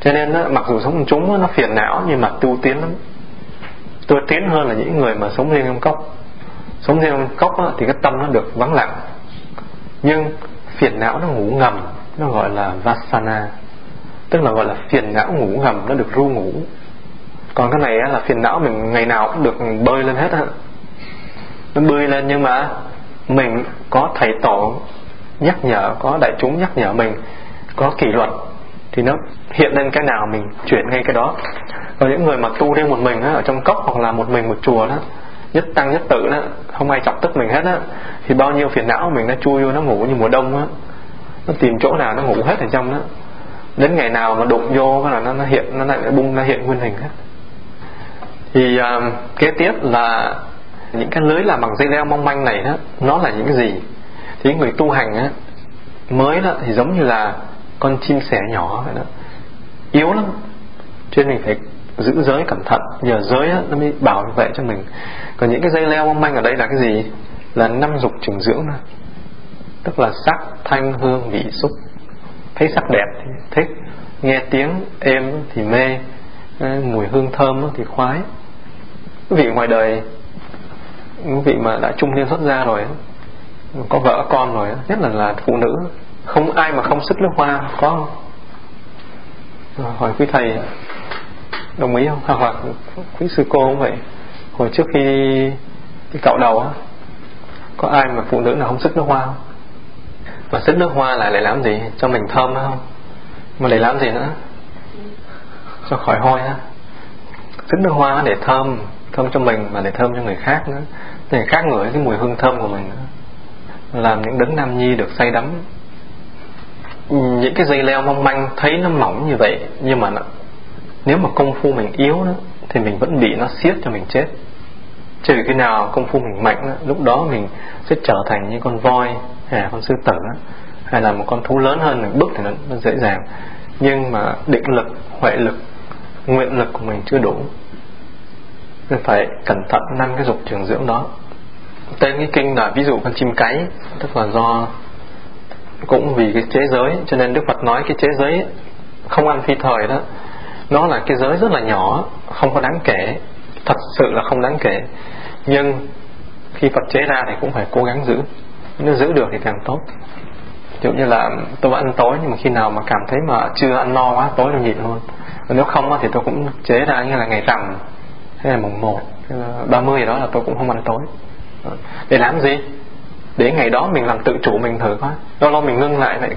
Cho nên đó, mặc dù sống chúng nó phiền não nhưng mà tu tiến lắm. Tu tiến hơn là những người mà sống riêng trong cốc. Sống riêng trong cốc đó, thì cái tâm nó được vắng lặng. Nhưng phiền não nó ngủ ngầm nó gọi là vasana. Tức là gọi là phiền não ngủ ngầm nó được ru ngủ. Còn cái này là phiền não mình ngày nào cũng được bơi lên hết á. Nó bơi lên nhưng mà mình có thầy tổ nhắc nhở có đại chúng nhắc nhở mình có kỷ luật thì nó hiện lên cái nào mình chuyển ngay cái đó. Còn những người mà tu riêng một mình á, ở trong cốc hoặc là một mình một chùa đó nhất tăng nhất tự đó không ai chọc tức mình hết á thì bao nhiêu phiền não mình nó chui vô nó ngủ như mùa đông á. Nó tìm chỗ nào nó ngủ hết ở trong đó. Đến ngày nào mà đụng vô là nó, nó hiện nó lại bung nó hiện nguyên hình hết. Thì uh, kế tiếp là những cái lưới làm bằng dây leo mong manh này đó nó là những cái gì? Thì người tu hành á mới đó thì giống như là con chim sẻ nhỏ vậy đó. Yếu lắm. Cho nên mình phải giữ giới cẩn thận. Nhờ giới á, nó mới bảo vệ cho mình. Còn những cái dây leo mong manh ở đây là cái gì? Là năm dục trường dưỡng đó. tức là sắc thanh hương vị xúc. Thấy sắc đẹp thì thích. Nghe tiếng êm thì mê. Mùi hương thơm thì khoái. Vì ngoài đời quý vị mà đã trung niên xuất gia rồi có vợ con rồi nhất là là phụ nữ không ai mà không sức nước hoa có không? Rồi, hỏi quý thầy đồng ý không? À, Hoặc quý sư cô cũng vậy. Hồi trước khi cái cạo đầu á có ai mà phụ nữ nào không sức nước hoa không? Mà sức nước hoa lại lại làm gì? Cho mình thơm không? Mà để làm gì nữa? Cho khỏi hôi á sức nước hoa để thơm thơm cho mình mà để thơm cho người khác nữa. Người khác ngửi cái mùi hương thơm của mình nữa. Làm những đấng nam nhi được say đắm. Những cái dây leo mong manh thấy nó mỏng như vậy nhưng mà nó, nếu mà công phu mình yếu đó, thì mình vẫn bị nó siết cho mình chết. Trừ khi nào công phu mình mạnh đó, lúc đó mình sẽ trở thành như con voi hay là con sư tử đó, hay là một con thú lớn hơn mình bước thì nó, nó dễ dàng. Nhưng mà định lực huệ lực nguyện lực của mình chưa đủ nên phải cẩn thận năm cái dục trường dưỡng đó. Tên cái kinh là ví dụ con chim cái, tức là do cũng vì cái chế giới, cho nên Đức Phật nói cái chế giới không ăn phi thời đó, nó là cái giới rất là nhỏ, không có đáng kể. Thật sự là không đáng kể. Nhưng khi Phật chế ra thì cũng phải cố gắng giữ. Nếu giữ được thì càng tốt. Ví dụ như là tôi vẫn ăn tối, nhưng mà khi nào mà cảm thấy mà chưa ăn no quá, tối tôi nhịn luôn. Nếu không thì tôi cũng chế ra như là ngày rằm hay là mùng một hay là ba mươi gì đó là tôi cũng không ăn tối. Ờ, để làm gì? Để ngày đó mình làm tự chủ mình thử coi. Lâu lâu mình ngưng lại vậy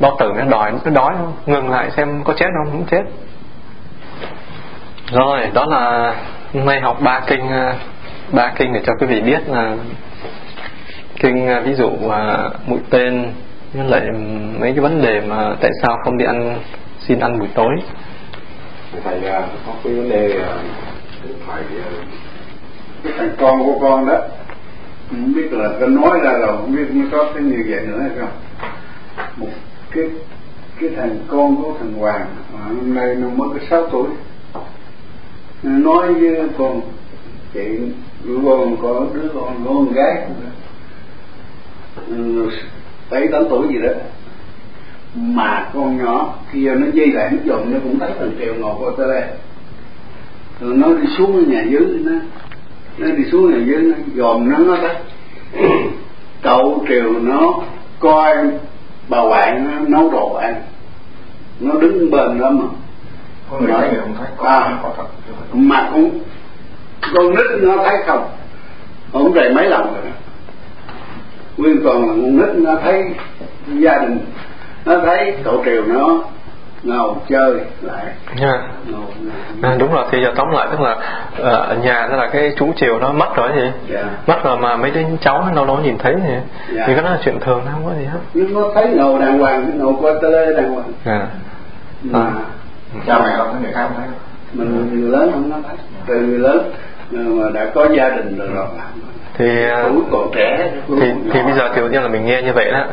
bao tử nó đòi nó đói không? Ngừng lại xem có chết không? Không chết. Rồi, đó là hôm nay học ba kinh ờ, ba kinh để cho quý vị biết là kinh ví dụ mũi tên, với lại mấy cái vấn đề mà tại sao không đi ăn, xin ăn buổi tối. Thầy có cái vấn đề phải cái thằng con của con đó, không biết là có nói ra rồi, không biết nó có cái như vậy nữa hay không. Một cái cái thằng con của thằng Hoàng hôm nay nó mới có sáu tuổi. Nó nói với con, chị con có đứa con, có con gái ừ, bảy, tám tuổi gì đó. Mà con nhỏ kia nó dây lại nó dồn, nó cũng thấy thằng triệu ngồi qua đây rồi nó đi xuống nhà dưới nó nó đi xuống nhà dưới nó dòm nó nó đó. Cậu triều nó coi bà bạn nó nấu đồ ăn. Nó đứng bên đó mà. Con người thấy không thấy có, à, có thật mà con con nít nó thấy không? Không rầy mấy lần rồi nguyên toàn là con nít nó thấy gia đình. Nó thấy cậu triều nó ngồi chơi lại. Yeah. À, đúng rồi thì giờ tóm lại tức là uh, ở nhà đó là cái chú chiều nó mất rồi gì Dạ. mất rồi mà mấy đứa cháu nó đâu đó nhìn thấy thì Dạ. thì cái đó là chuyện thường nó không có gì hết. Nhưng nó thấy ngồi đàng hoàng ngồi qua tele đàng hoàng. À. mà cha mẹ đâu thấy người khác không thấy. mình người lớn không nó thấy từ người lớn mà đã có gia đình rồi rồi. Thì tuổi còn trẻ tuổi thì thì bây giờ kiểu như là mình nghe như vậy đó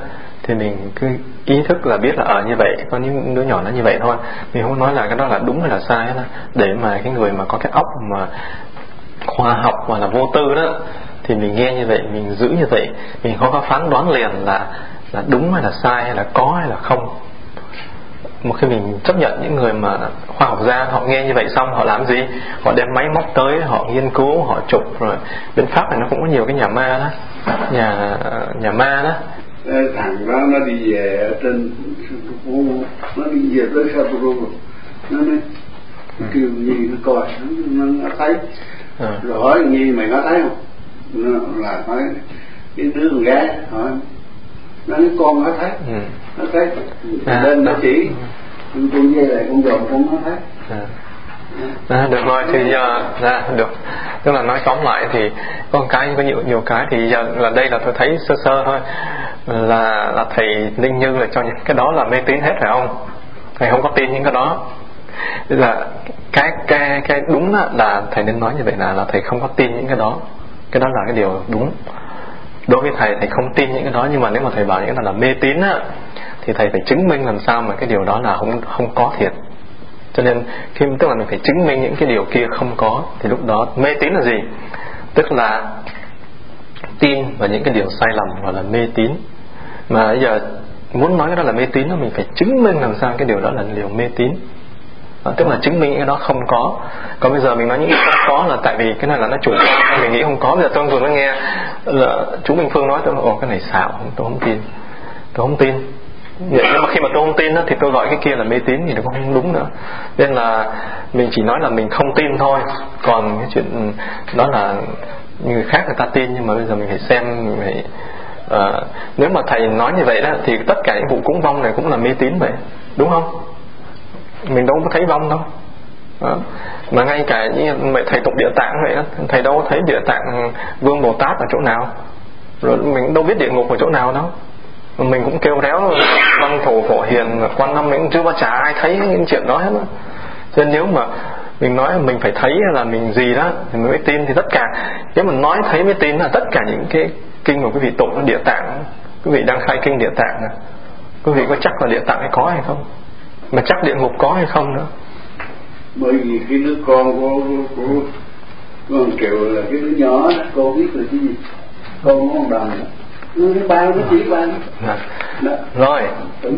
thì mình cứ ý thức là biết là ở như vậy, có những đứa nhỏ nó như vậy thôi. Mình không nói là cái đó là đúng hay là sai đó để mà cái người mà có cái óc mà khoa học mà là vô tư đó, thì mình nghe như vậy, mình giữ như vậy, mình không có phán đoán liền là là đúng hay là sai hay là có hay là không. Một khi mình chấp nhận những người mà khoa học gia, họ nghe như vậy xong, họ làm gì? Họ đem máy móc tới, họ nghiên cứu, họ chụp, rồi bên pháp này nó cũng có nhiều cái nhà ma đó. Nhà nhà ma đó. Thằng đó nó đi về ở trên nó đi về tới Singapore nó nói kêu Nhi nó coi nó, nó thấy. Ừ. rồi hỏi Nhi mày có thấy không? Nó là nói cái đứa con gái. Hỏi nó nói con nó thấy. Ừ. nó thấy. À, lên nó chỉ con dây lại con dòm con nó thấy. À. À, được rồi thì giờ ra được. Tức là nói tóm lại thì có cái có nhiều nhiều cái thì giờ là đây là tôi thấy sơ sơ thôi. Là là thầy linh Như là cho những cái đó là mê tín hết phải không? Thầy không có tin những cái đó. Tức là cái cái cái đúng là, là thầy nên nói như vậy là là thầy không có tin những cái đó. Cái đó là cái điều đúng. Đối với thầy thầy không tin những cái đó nhưng mà nếu mà thầy bảo những cái đó là mê tín á thì thầy phải chứng minh làm sao mà cái điều đó là không không có thiệt cho nên khi tức là mình phải chứng minh những cái điều kia không có thì lúc đó mê tín là gì? Tức là tin vào những cái điều sai lầm gọi là mê tín. Mà bây giờ muốn nói cái đó là mê tín thì mình phải chứng minh làm sao cái điều đó là điều mê tín. À, tức là chứng minh cái đó không có. Còn bây giờ mình nói những cái không có là tại vì cái này là nó chủ quan mình nghĩ không có. Bây giờ tôi vừa mới nghe là chú Minh Phương nói tôi ồ cái này xạo tôi không tin tôi không tin nhưng mà khi mà tôi không tin đó, thì tôi gọi cái kia là mê tín thì nó cũng không đúng nữa. Nên là mình chỉ nói là mình không tin thôi. Còn cái chuyện đó là người khác người ta tin nhưng mà bây giờ mình phải xem mình phải uh, nếu mà thầy nói như vậy đó thì tất cả những vụ cúng vong này cũng là mê tín vậy. Đúng không? Mình đâu có thấy vong đâu. Đó. mà ngay cả như vậy thầy tụng địa tạng vậy đó thầy đâu có thấy địa tạng vương bồ tát ở chỗ nào. Rồi mình đâu biết địa ngục ở chỗ nào đâu mình cũng kêu réo văn thù phổ hiền, quan năm mình cũng chưa bao chả ai thấy những chuyện đó hết á. Cho nên nếu mà mình nói mình phải thấy là mình gì đó, thì mới tin thì tất cả. Nếu mà nói thấy mới tin là tất cả những cái kinh mà quý vị tụng địa tạng, quý vị đang khai kinh địa tạng này quý vị có chắc là địa tạng hay có hay không? Mà chắc địa ngục có hay không nữa? Bởi vì cái đứa con của của của triệu là cái đứa nhỏ cô biết là cái gì? Con của ông đoàn nó bao nó chỉ dạ. rồi. Cái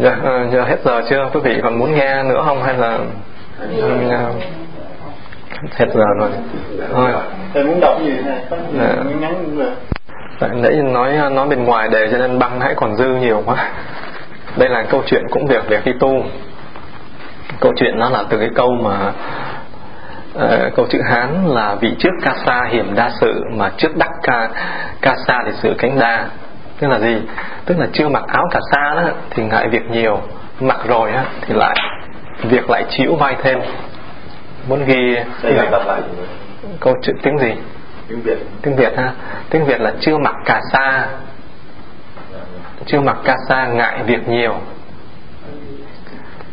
giờ, ờ, giờ hết giờ chưa? Quý vị còn muốn nghe nữa không hay là hết giờ rồi. Thôi thầy muốn đọc gì này dạ. ngắn rồi Tại nãy nói nói bên ngoài đề cho nên băng hãy còn dư nhiều quá. Đây là câu chuyện cũng việc về khi tu. Câu chuyện nó là từ cái câu mà uh, câu chữ hán là vị trước ca sa hiểm đa sự mà trước đắc ca ca sa thì sự cánh đa. Tức là gì? Tức là chưa mặc áo cà sa đó thì ngại việc nhiều. Mặc rồi á thì lại việc lại chịu vai thêm. Muốn ghi câu chữ tiếng gì? Tiếng việt. Tiếng việt ha. Tiếng việt là chưa mặc cà sa. Chưa mặc ca sa ngại việc nhiều.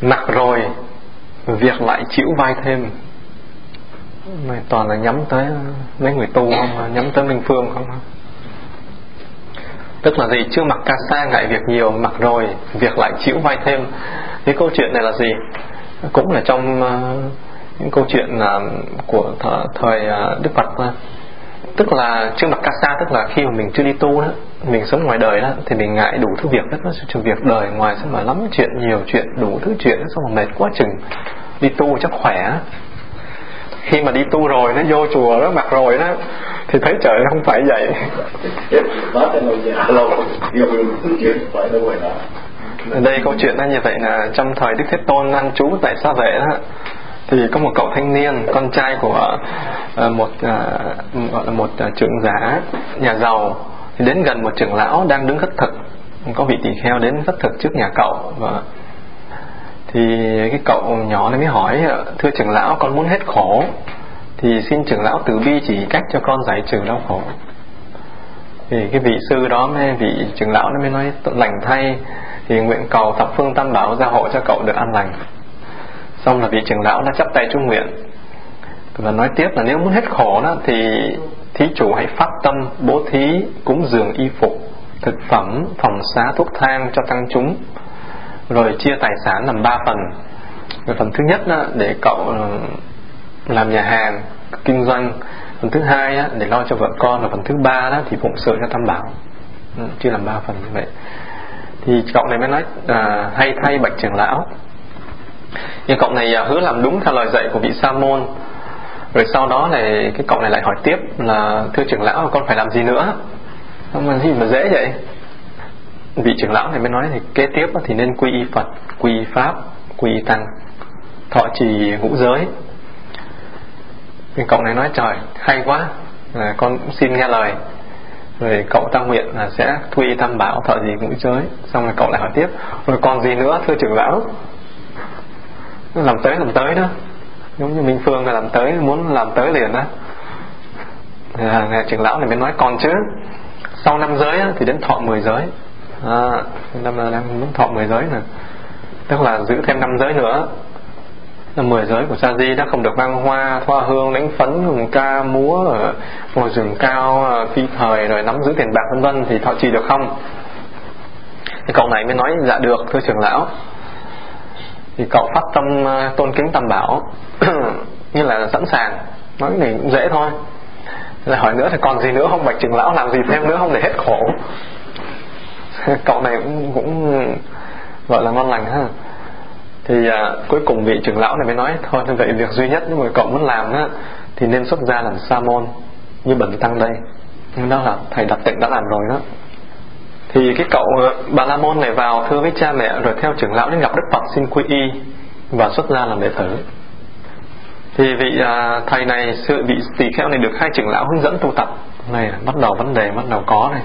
Mặc rồi việc lại chịu vai thêm này toàn là nhắm tới mấy người tu không nhắm tới minh phương không tức là gì? Chưa mặc ca sa ngại việc nhiều mặc rồi việc lại chịu vai thêm. Cái câu chuyện này là gì? Cũng là trong uh, những câu chuyện uh, của th- thời uh, đức phật uh, tức là chưa mặc ca sa tức là khi mà mình chưa đi tu đó mình sống ngoài đời đó thì mình ngại đủ thứ việc rất là cho việc đời ngoài xong mà lắm chuyện nhiều chuyện đủ thứ chuyện xong mà mệt quá chừng. Đi tu chắc khỏe khi mà đi tu rồi nó vô chùa, nó mặc rồi đó, thì thấy trời nó không phải vậy. Lâu nhiều chuyện phải đó đây câu chuyện là như vậy là trong thời đức thế tôn ăn trú tại xa vệ đó, thì có một cậu thanh niên, con trai của ờ, một ờ, gọi là một ờ, trưởng giả, nhà giàu, thì đến gần một trưởng lão đang đứng khất thực. Có vị tỳ kheo đến khất thực trước nhà cậu và thì cái cậu nhỏ này mới hỏi, thưa trưởng lão, con muốn hết khổ, thì xin trưởng lão từ bi chỉ cách cho con giải trừ đau khổ. Thì cái vị sư đó mới, vị trưởng lão nó mới nói lành thay, thì nguyện cầu thập phương tam bảo gia hộ cho cậu được an lành. Xong là vị trưởng lão đã chấp tay trung nguyện và nói tiếp là nếu muốn hết khổ đó, thì thí chủ hãy phát tâm bố thí cúng dường y phục, thực phẩm, phòng xá, thuốc thang cho tăng chúng rồi chia tài sản làm ba phần. Rồi phần thứ nhất đó, để cậu ờ, làm nhà hàng kinh doanh. Phần thứ hai á, để lo cho vợ con. Và phần thứ ba đó thì phụng sự cho tam bảo. Ừ, chia làm ba phần như vậy. Thì cậu này mới nói à, hay thay bạch trưởng lão. Nhưng cậu này à, hứa làm đúng theo lời dạy của vị sa môn. Rồi sau đó này cái cậu này lại hỏi tiếp là thưa trưởng lão con phải làm gì nữa? Không làm gì mà dễ vậy? Vị trưởng lão này mới nói thì kế tiếp thì nên quy y phật quy y pháp quy y tăng thọ trì ngũ giới. Thì cậu này nói trời hay quá là con cũng xin nghe lời. Rồi cậu ta nguyện là sẽ quy y tam bảo thọ gì ngũ giới. Xong rồi cậu lại hỏi tiếp rồi còn gì nữa thưa trưởng lão? Làm tới làm tới đó. Giống như minh phương là làm tới muốn làm tới liền đó à, trưởng lão này mới nói còn chứ sau năm giới thì đến thọ mười giới à, năm là đang muốn thọ mười giới nè. Tức là giữ thêm năm giới nữa. Là mười giới của sa di đã không được mang hoa thoa hương đánh phấn cùng ca múa ở ngồi rừng cao ờ, phi thời rồi nắm giữ tiền bạc vân vân thì thọ trì được không? Thì cậu này mới nói dạ được thưa trưởng lão. Thì cậu phát tâm ờ, tôn kính tam bảo như là sẵn sàng. Nói thì này cũng dễ thôi. Lại hỏi nữa thì còn gì nữa không? Bạch trưởng lão làm gì thêm nữa không? Để hết khổ. cậu này cũng, cũng gọi là ngon lành ha. Thì à, cuối cùng vị trưởng lão này mới nói thôi như vậy việc duy nhất nhưng mà cậu muốn làm á thì nên xuất gia làm sa môn như bẩn tăng đây. Nhưng đó là thầy đặt tịnh đã làm rồi đó. Thì cái cậu ờ, bà la môn này vào thưa với cha mẹ rồi theo trưởng lão đến gặp đức phật xin quy y và xuất gia làm đệ tử. Thì vị à, thầy này sự vị tỳ kheo này được hai trưởng lão hướng dẫn tu tập. Này bắt đầu vấn đề bắt đầu có này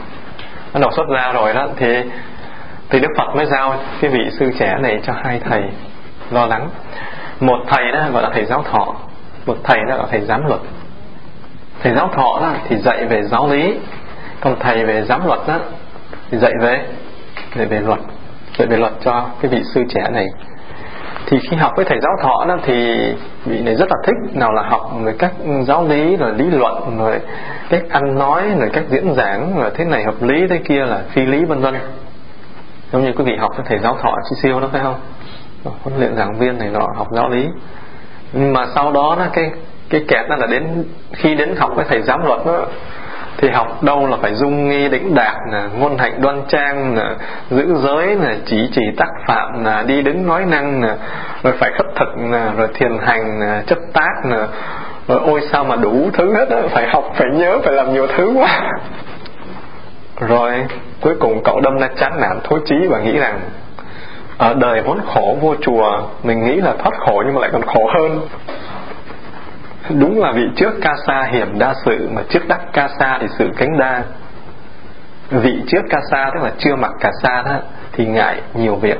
nó đọc xuất ra rồi đó, thì thì đức phật mới giao cái vị sư trẻ này cho hai thầy lo lắng. Một thầy đó gọi là thầy giáo thọ, một thầy đó gọi là thầy giám luật. Thầy giáo thọ đó thì dạy về giáo lý, còn thầy về giám luật đó thì dạy về dạy về luật, dạy về luật cho cái vị sư trẻ này thì khi học với thầy giáo thọ đó, thì vị này rất là thích, nào là học về các giáo lý, rồi lý luận, rồi cách ăn nói, rồi cách diễn giảng, rồi thế này hợp lý, thế kia là phi lý, vân vân. Giống như quý vị học với thầy giáo thọ chi siêu đó, phải không? Huấn luyện giảng viên này nọ, học giáo lý. Nhưng mà sau đó đó, cái cái kẹt đó là đến, khi đến học với thầy giám luật đó thì học đâu là phải dung nghi đĩnh đạt nè, ngôn hạnh đoan trang nè, giữ giới nè, chỉ chỉ tác phạm nè, đi đứng nói năng nè, rồi phải khất thực nè, rồi thiền hành nè chấp tác nè. Rồi ôi sao mà đủ thứ hết á, phải học, phải nhớ, phải làm nhiều thứ quá. Rồi cuối cùng cậu đâm ra chán nản, thối chí và nghĩ rằng, ở đời vốn khổ vô chùa, mình nghĩ là thoát khổ nhưng mà lại còn khổ hơn đúng là vị trước ca sa hiểm đa sự mà trước đắc ca sa thì sự cánh đa. Vị trước ca sa tức là chưa mặc ca sa đó thì ngại nhiều việc.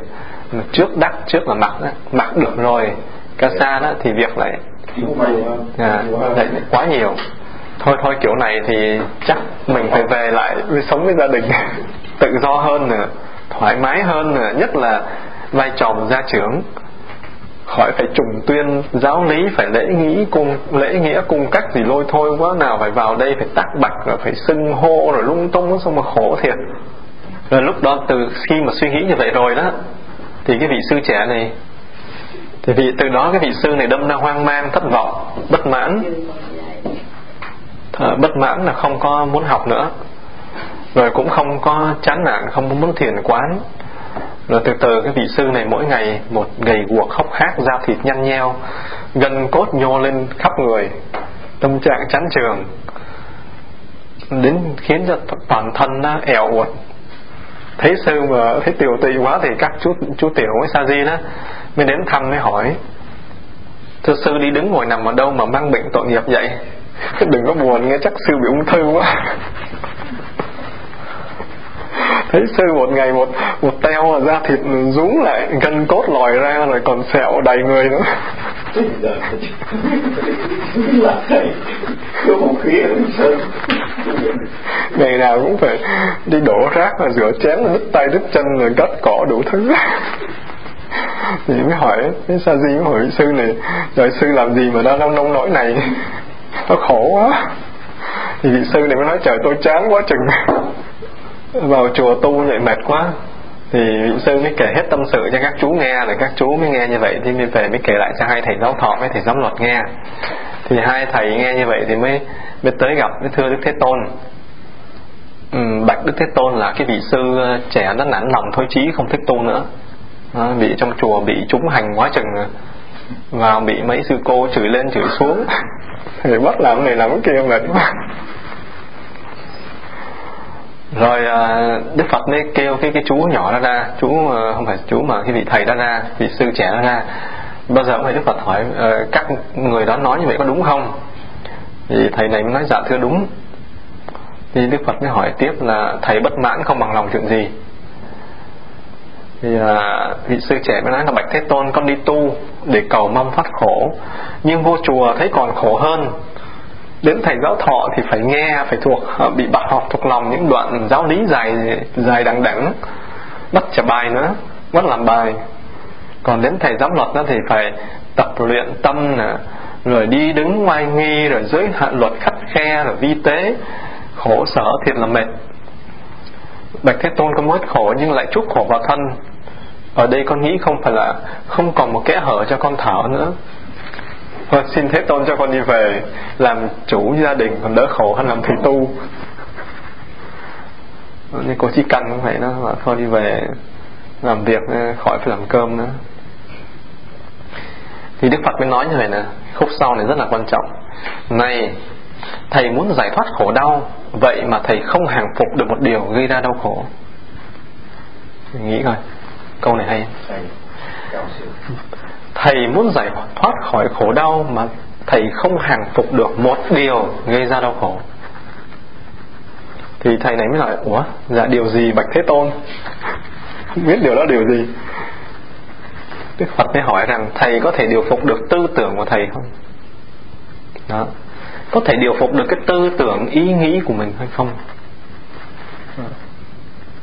Mà trước đắc trước là mặc đó, mặc được rồi ca sa đó thì việc lại à, lại quá nhiều. Thôi thôi kiểu này thì chắc mình phải về lại sống với gia đình tự do hơn nữa thoải mái hơn nữa nhất là vai trò gia trưởng khỏi phải trùng tuyên, giáo lý phải lễ nghĩ cung lễ nghĩa cung cách gì lôi thôi, quá nào phải vào đây phải tác bạch rồi phải xưng hô rồi lung tung xong mà khổ thiệt. Rồi lúc đó từ khi mà suy nghĩ như vậy rồi đó, thì cái vị sư trẻ này, thì vì từ đó cái vị sư này đâm ra hoang mang, thất vọng, bất mãn. Bất mãn là không có muốn học nữa, rồi cũng không có chán nản, không muốn thiền quán rồi từ từ cái vị sư này mỗi ngày một gầy guộc hốc hác da thịt nhăn nheo, gân cốt nhô lên khắp người, tâm trạng chán trường đến khiến cho toàn thân nó ẻo uột. Thấy sư mà, thấy tiểu tụy quá thì các chú chú tiểu với sa di đó mới đến thăm mới hỏi, thưa sư, đi đứng ngồi nằm ở đâu mà mang bệnh tội nghiệp vậy? Đừng có buồn, nghe chắc sư bị ung thư quá thấy sư một ngày một một teo mà da thịt rúng lại, gân cốt lòi ra rồi còn sẹo đầy người nữa. Ngày nào cũng phải đi đổ rác và rửa chén đứt tay đứt chân rồi cắt cỏ đủ thứ. Thì mới hỏi cái sa di mới hỏi sư này? Rồi sư làm gì mà đang nông nông nỗi này? Nó khổ quá. Thì vị sư này mới nói, trời, tôi chán quá chừng vào chùa tu lại mệt quá. Thì vị sư mới kể hết tâm sự cho các chú nghe rồi các chú mới nghe như vậy. Thì mới về mới kể lại cho hai thầy giáo thọ với thầy giám luật nghe. Thì hai thầy nghe như vậy thì mới mới tới gặp mới thưa đức thế tôn. Ừ, bạch đức thế tôn là cái vị sư trẻ nó nản lòng thôi chí không thích tu nữa. Bị trong chùa bị chúng hành quá chừng. Vào bị mấy sư cô chửi lên chửi xuống. Thì bắt làm này làm cái kia mệt quá rồi à, đức phật mới kêu cái cái chú nhỏ đó ra. Chú ờ, không phải chú mà cái vị thầy đó ra vị sư trẻ đó ra. Bao giờ cũng phải đức phật hỏi ờ, các người đó nói như vậy có đúng không? Thì thầy này mới nói dạ thưa đúng. Thì đức phật mới hỏi tiếp là thầy bất mãn không bằng lòng chuyện gì? Thì à, vị sư trẻ mới nói là bạch thế tôn con đi tu để cầu mong thoát khổ. Nhưng vô chùa thấy còn khổ hơn đến thầy giáo thọ thì phải nghe, phải thuộc ờ, bị bạn học thuộc lòng những đoạn giáo lý dài dài đằng đẵng, bắt trả bài nữa, bắt làm bài. Còn đến thầy giám luật đó thì phải tập luyện tâm nè, rồi đi đứng ngoài nghi, rồi giới hạn luật khắt khe, rồi vi tế, khổ sở thiệt là mệt. Bạch thế tôn có mất khổ nhưng lại chuốc khổ vào thân. Ở đây con nghĩ không phải là không còn một kẽ hở cho con thở nữa. Thôi xin Thế Tôn cho con đi về Làm chủ gia đình, còn đỡ khổ hơn làm thầy tu. Vâng, như cô Chi Căn cũng vậy đó mà Thôi đi về làm việc ờ, khỏi phải làm cơm nữa. Thì Đức Phật mới nói như vậy nè, Khúc sau này rất là quan trọng. Này, thầy muốn giải thoát khổ đau, vậy mà thầy không hàng phục được một điều gây ra đau khổ. Thầy nghĩ coi, câu này hay. Thầy muốn giải thoát khỏi khổ đau mà thầy không hàng phục được một điều gây ra đau khổ. Thì thầy này mới hỏi ủa dạ điều gì bạch thế tôn? Không biết điều đó điều gì. Đức phật mới hỏi rằng thầy có thể điều phục được tư tưởng của thầy không? Đó. Có thể điều phục được cái tư tưởng ý nghĩ của mình hay không?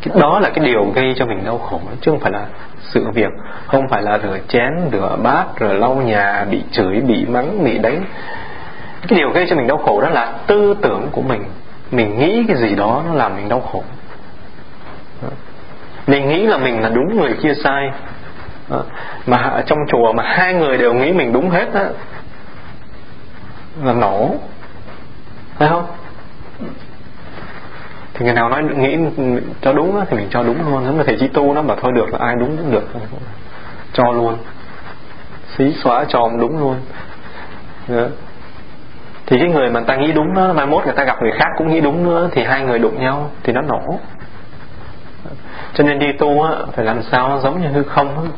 Cái đó là cái điều gây cho mình đau khổ chứ không phải là sự việc. Không phải là rửa chén, rửa bát, rồi lau nhà, bị chửi, bị mắng, bị đánh. Cái điều gây cho mình đau khổ đó là tư tưởng của mình. Mình nghĩ cái gì đó nó làm mình đau khổ. Mình nghĩ là mình là đúng người kia sai. Mà ở trong chùa mà hai người đều nghĩ mình đúng hết á, là nổ. Phải không? Thì người nào nói nghĩ cho đúng thì mình cho đúng luôn. Nếu mà thầy chí tu nó mà thôi được là ai đúng cũng được. Cho luôn. Xí xóa cho đúng luôn. Đó. thì cái người mà ta nghĩ đúng đó, mai mốt người ta gặp người khác cũng nghĩ đúng nữa, thì hai người đụng nhau thì nó nổ. Cho nên đi tu á, phải làm sao giống như hư không á.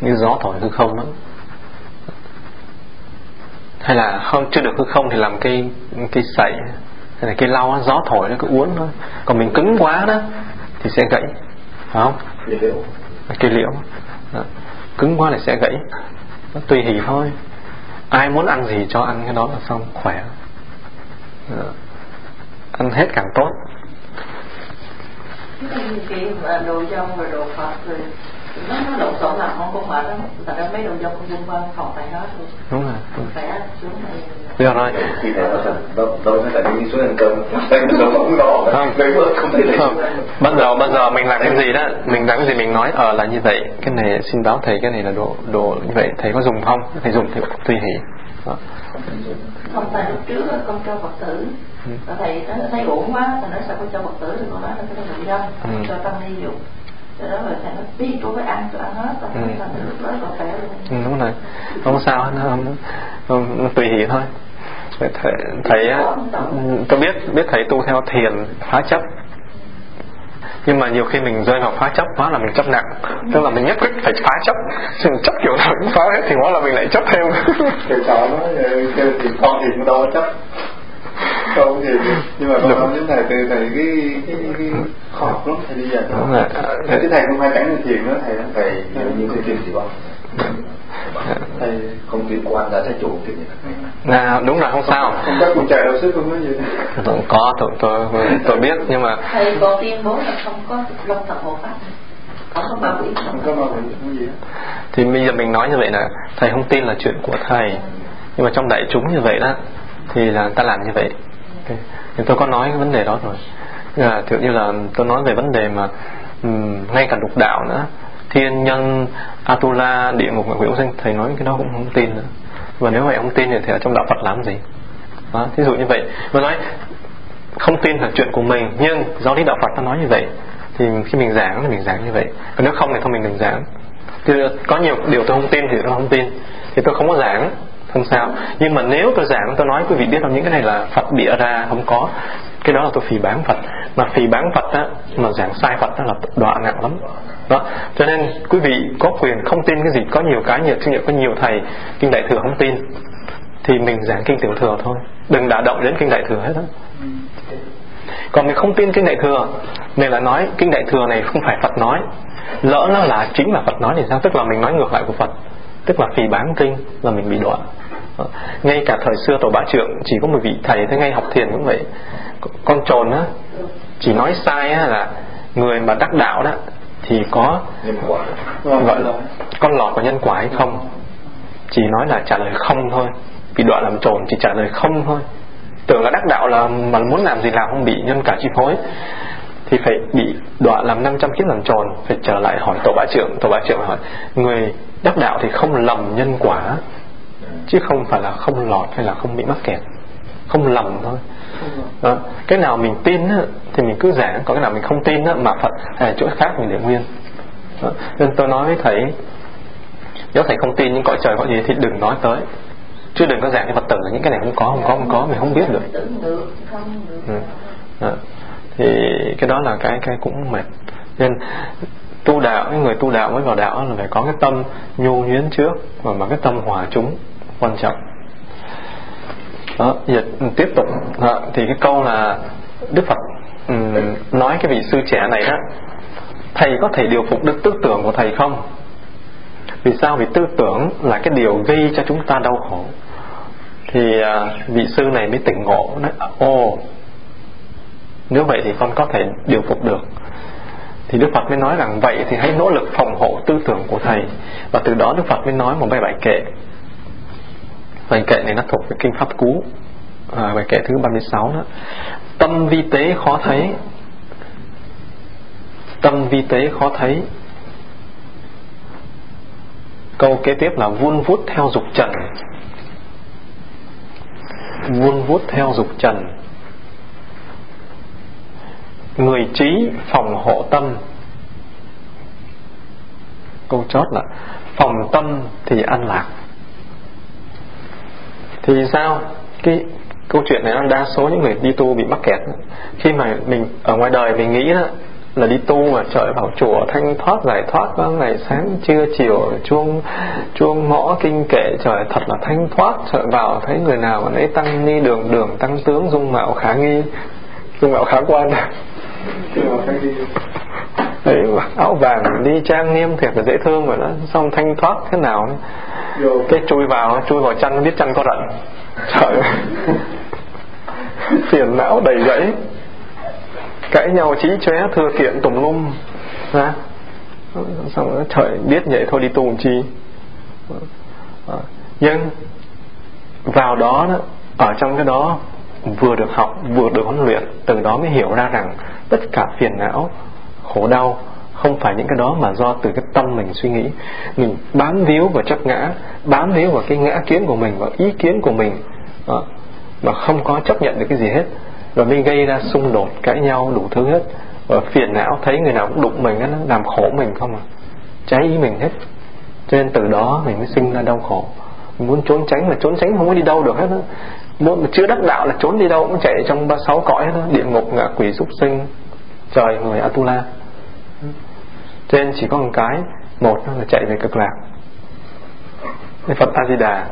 Như gió thổi hư không đó hay là không, chưa được hư không thì làm cây cây sậy là cây lau gió thổi nó cứ uốn thôi. Còn mình cứng quá đó thì sẽ gãy. Phải không? Cây liễu. Cây liễu. Đó. cứng quá là sẽ gãy. Nó tùy hỷ thôi. Ai muốn ăn gì cho ăn cái đó là xong khỏe. Đó. ăn hết càng tốt. Cái đồ dông và đồ phật rồi nó nó lộn xộn làm con cũng mệt lắm. Thật ra mấy đồ dông con quân văn phòng tại hết luôn đúng rồi. Khỏe xuống này được rồi. Khi thầy nói thật đâu đâu phải là đi xuống ăn cơm. Không đó không. Không thể lấy không. bây giờ bây giờ mình làm cái gì đó? Mình làm cái gì mình nói ở là như vậy. Cái này xin báo thầy cái này là đồ đồ như vậy. Thầy có dùng không? Thầy dùng thì tùy hỷ. Đó. không tại lúc trước con cho phật tử. Ừ. và thầy thấy uổng quá thầy nói sao con cho phật tử thì con nói là cái đồ dông Ừ. cho tâm đi dục. Rồi đó rồi thầy nói biết cô phải ăn cho ăn hết và Ừ. lúc đó còn khỏe luôn ừ, đúng rồi. Không sao hết, nó không, không, nó tùy hỷ thôi. Thầy, thầy á, tôi biết biết thầy tu theo thiền phá chấp. Nhưng mà nhiều khi mình rơi vào phá chấp quá là mình chấp nặng. Tức là mình nhất quyết phải phá chấp. Chứ mình chấp kiểu nào cũng phá hết thì quá là mình lại chấp thêm. Thầy trò nó kêu thì con thì cũng đâu có chấp không thì nhưng mà con nói với thầy từ thầy cái cái cái học lắm thầy đi giờ đúng rồi. Cái thầy không phải là thiền nữa thầy thầy nhiều như cái kim chỉ bảo thầy không kim quan đã thấy chủ cái gì à, đúng rồi không sao. Không có con trời đâu sức không nói gì. Tôi có tôi, tôi tôi biết nhưng mà thầy còn tuyên bố là không có long thật hộ pháp không có không có bao gì không gì thì bây giờ mình nói như vậy là thầy không tin là chuyện của thầy. Nhưng mà trong đại chúng như vậy đó thì là ta làm như vậy. Okay. thì tôi có nói cái vấn đề đó rồi. À, kiểu như là tôi nói về vấn đề mà um, ngay cả lục đạo nữa. Thiên nhân atula địa ngục ngạ quỷ sinh thầy nói cái đó cũng không tin nữa. Và nếu vậy không tin thì ở trong đạo Phật làm gì? Đó, thí dụ như vậy. Mà nói không tin là chuyện của mình nhưng giáo lý đạo Phật nó nói như vậy thì khi mình giảng thì mình giảng như vậy. Còn nếu không thì thôi mình đừng giảng. Thì có nhiều điều tôi không tin thì tôi không tin. Thì tôi không có giảng không sao. Nhưng mà nếu tôi giảng, tôi nói quý vị biết không? Những cái này là Phật bịa ra, không có. Cái đó là tôi phỉ bán Phật. Mà phỉ bán Phật á, mà giảng sai Phật đó là đọa nặng lắm. Đó. Cho nên quý vị có quyền không tin cái gì. Có nhiều cái nhiều kinh nghiệm có nhiều thầy kinh đại thừa không tin. Thì mình giảng kinh tiểu thừa thôi. Đừng đả động đến kinh đại thừa hết đó còn mình không tin kinh đại thừa mình lại nói kinh đại thừa này không phải Phật nói. Lỡ nó là chính là Phật nói thì sao? Tức là mình nói ngược lại của Phật tức là phỉ bán kinh là mình bị đọa. Đó. ngay cả thời xưa tổ bá trượng chỉ có một vị thầy thế ngay học thiền cũng vậy. Con trồn á chỉ nói sai á là người mà đắc đạo đó thì có gọi là con lọt. Của nhân quả hay không? Chỉ nói là trả lời không thôi. Bị đoạn làm trồn chỉ trả lời không thôi. Tưởng là đắc đạo là mà muốn làm gì làm không bị nhân quả chi phối thì phải bị đọa làm 500 kiếp làm trồn phải trở lại hỏi tổ bá trưởng. Tổ bá trưởng hỏi người đắc đạo thì không lầm nhân quả chứ không phải là không lọt hay là không bị mắc kẹt. Không lầm thôi. Đó. cái nào mình tin á, thì mình cứ giảng còn cái nào mình không tin á, mà Phật là chỗ khác mình để nguyên. Đó. nên tôi nói với thầy nếu thầy không tin những cõi trời cõi gì thì đừng nói tới. Chứ đừng có giảng cho phật tử là những cái này không có không có không có mình không biết được. Ừ. Đó thì cái đó là cái cái cũng mệt. Nên tu đạo cái người tu đạo mới vào đạo là phải có cái tâm nhu nhuyến trước và mà cái tâm hòa chúng quan trọng. Đó giờ tiếp tục. Đó, thì cái câu là đức phật um, nói cái vị sư trẻ này đó thầy có thể điều phục được tư tưởng của thầy không? Vì sao? Vì tư tưởng là cái điều gây cho chúng ta đau khổ. Thì uh, vị sư này mới tỉnh ngộ nói ồ nếu vậy thì con có thể điều phục được. Thì Đức Phật mới nói rằng vậy thì hãy nỗ lực phòng hộ tư tưởng của thầy. Và từ đó Đức Phật mới nói một bài bài kệ. Bài kệ này nó thuộc về kinh pháp cú. À, bài kệ thứ 36 đó. Tâm vi tế khó thấy. Tâm vi tế khó thấy. Câu kế tiếp là vun vút theo dục trần. Vun vút theo dục trần người trí phòng hộ tâm. Câu chót là, phòng tâm thì an lạc. Thì sao? Cái câu chuyện này đa số những người đi tu bị mắc kẹt. Khi mà mình ở ngoài đời mình nghĩ đó, là đi tu mà trời vào chùa thanh thoát, giải thoát, có ngày sáng, trưa, chiều, chuông chuông mõ, kinh kệ, trời thật là thanh thoát. Trời vào thấy người nào mà lấy tăng ni đường đường tăng tướng, dung mạo khả nghi, dung mạo khả quan đấy áo vàng đi trang nghiêm thiệt là dễ thương rồi đó. Xong thanh thoát thế nào? Cái chui vào chui vào chăn biết chăn có rận. Trời phiền não đầy rẫy. Cãi nhau trí chóe thừa kiện tùm lum. Ha xong rồi trời biết vậy thôi đi tu làm chi? Ờ. Nhưng vào đó, đó ở trong cái đó vừa được học vừa được huấn luyện từ đó mới hiểu ra rằng tất cả phiền não khổ đau không phải những cái đó mà do từ cái tâm mình suy nghĩ. Mình bám víu vào chấp ngã bám víu vào cái ngã kiến của mình vào ý kiến của mình đó, mà không có chấp nhận được cái gì hết. Rồi mới gây ra xung đột cãi nhau đủ thứ hết. Và phiền não thấy người nào cũng đụng mình nó làm khổ mình không à? Cháy ý mình hết. Cho nên từ đó mình mới sinh ra đau khổ. Mình muốn trốn tránh mà trốn tránh không có đi đâu được hết đó muốn chưa đắc đạo là trốn đi đâu cũng chạy trong ba sáu cõi hết đó. địa ngục ngạ quỷ súc sinh trời người atula. Cho nên chỉ có một cái một là chạy về cực lạc. Phật A Di Đà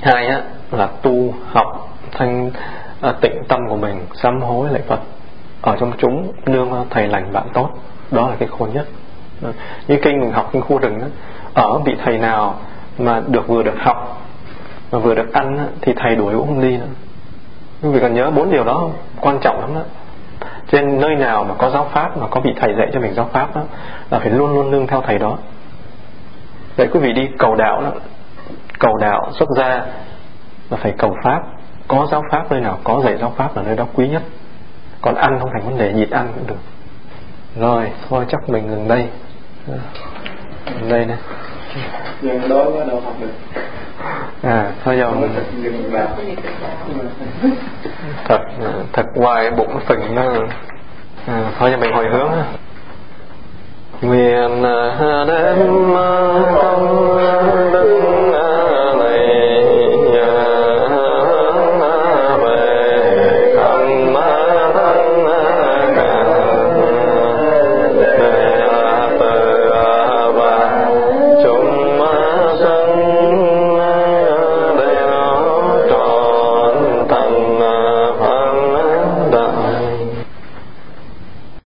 hai á, là tu học thanh à, tịnh tâm của mình sám hối lạy Phật. Ở trong chúng nương à, thầy lành bạn tốt. Đó là cái khôn nhất. Như kinh mình học kinh khu rừng đó, ở vị thầy nào mà được vừa được học mà vừa được ăn thì thầy đuổi cũng không đi nữa. Quý vị cần nhớ bốn điều đó quan trọng lắm đó trên nơi nào mà có giáo pháp, mà có vị thầy dạy cho mình giáo pháp đó là phải luôn luôn nương theo thầy đó. Vậy quý vị đi cầu đạo đó. Cầu đạo xuất gia là phải cầu pháp. Có giáo pháp nơi nào, có dạy giáo pháp là nơi đó quý nhất. Còn ăn không thành vấn đề, nhịn ăn cũng được. Rồi, thôi chắc mình ngừng đây. Ngừng đây này nhưng đó có đâu học được à thôi giờ mình thật thật hoài bụng phình nó à, thôi giờ mình hồi hướng nguyện đem tâm đức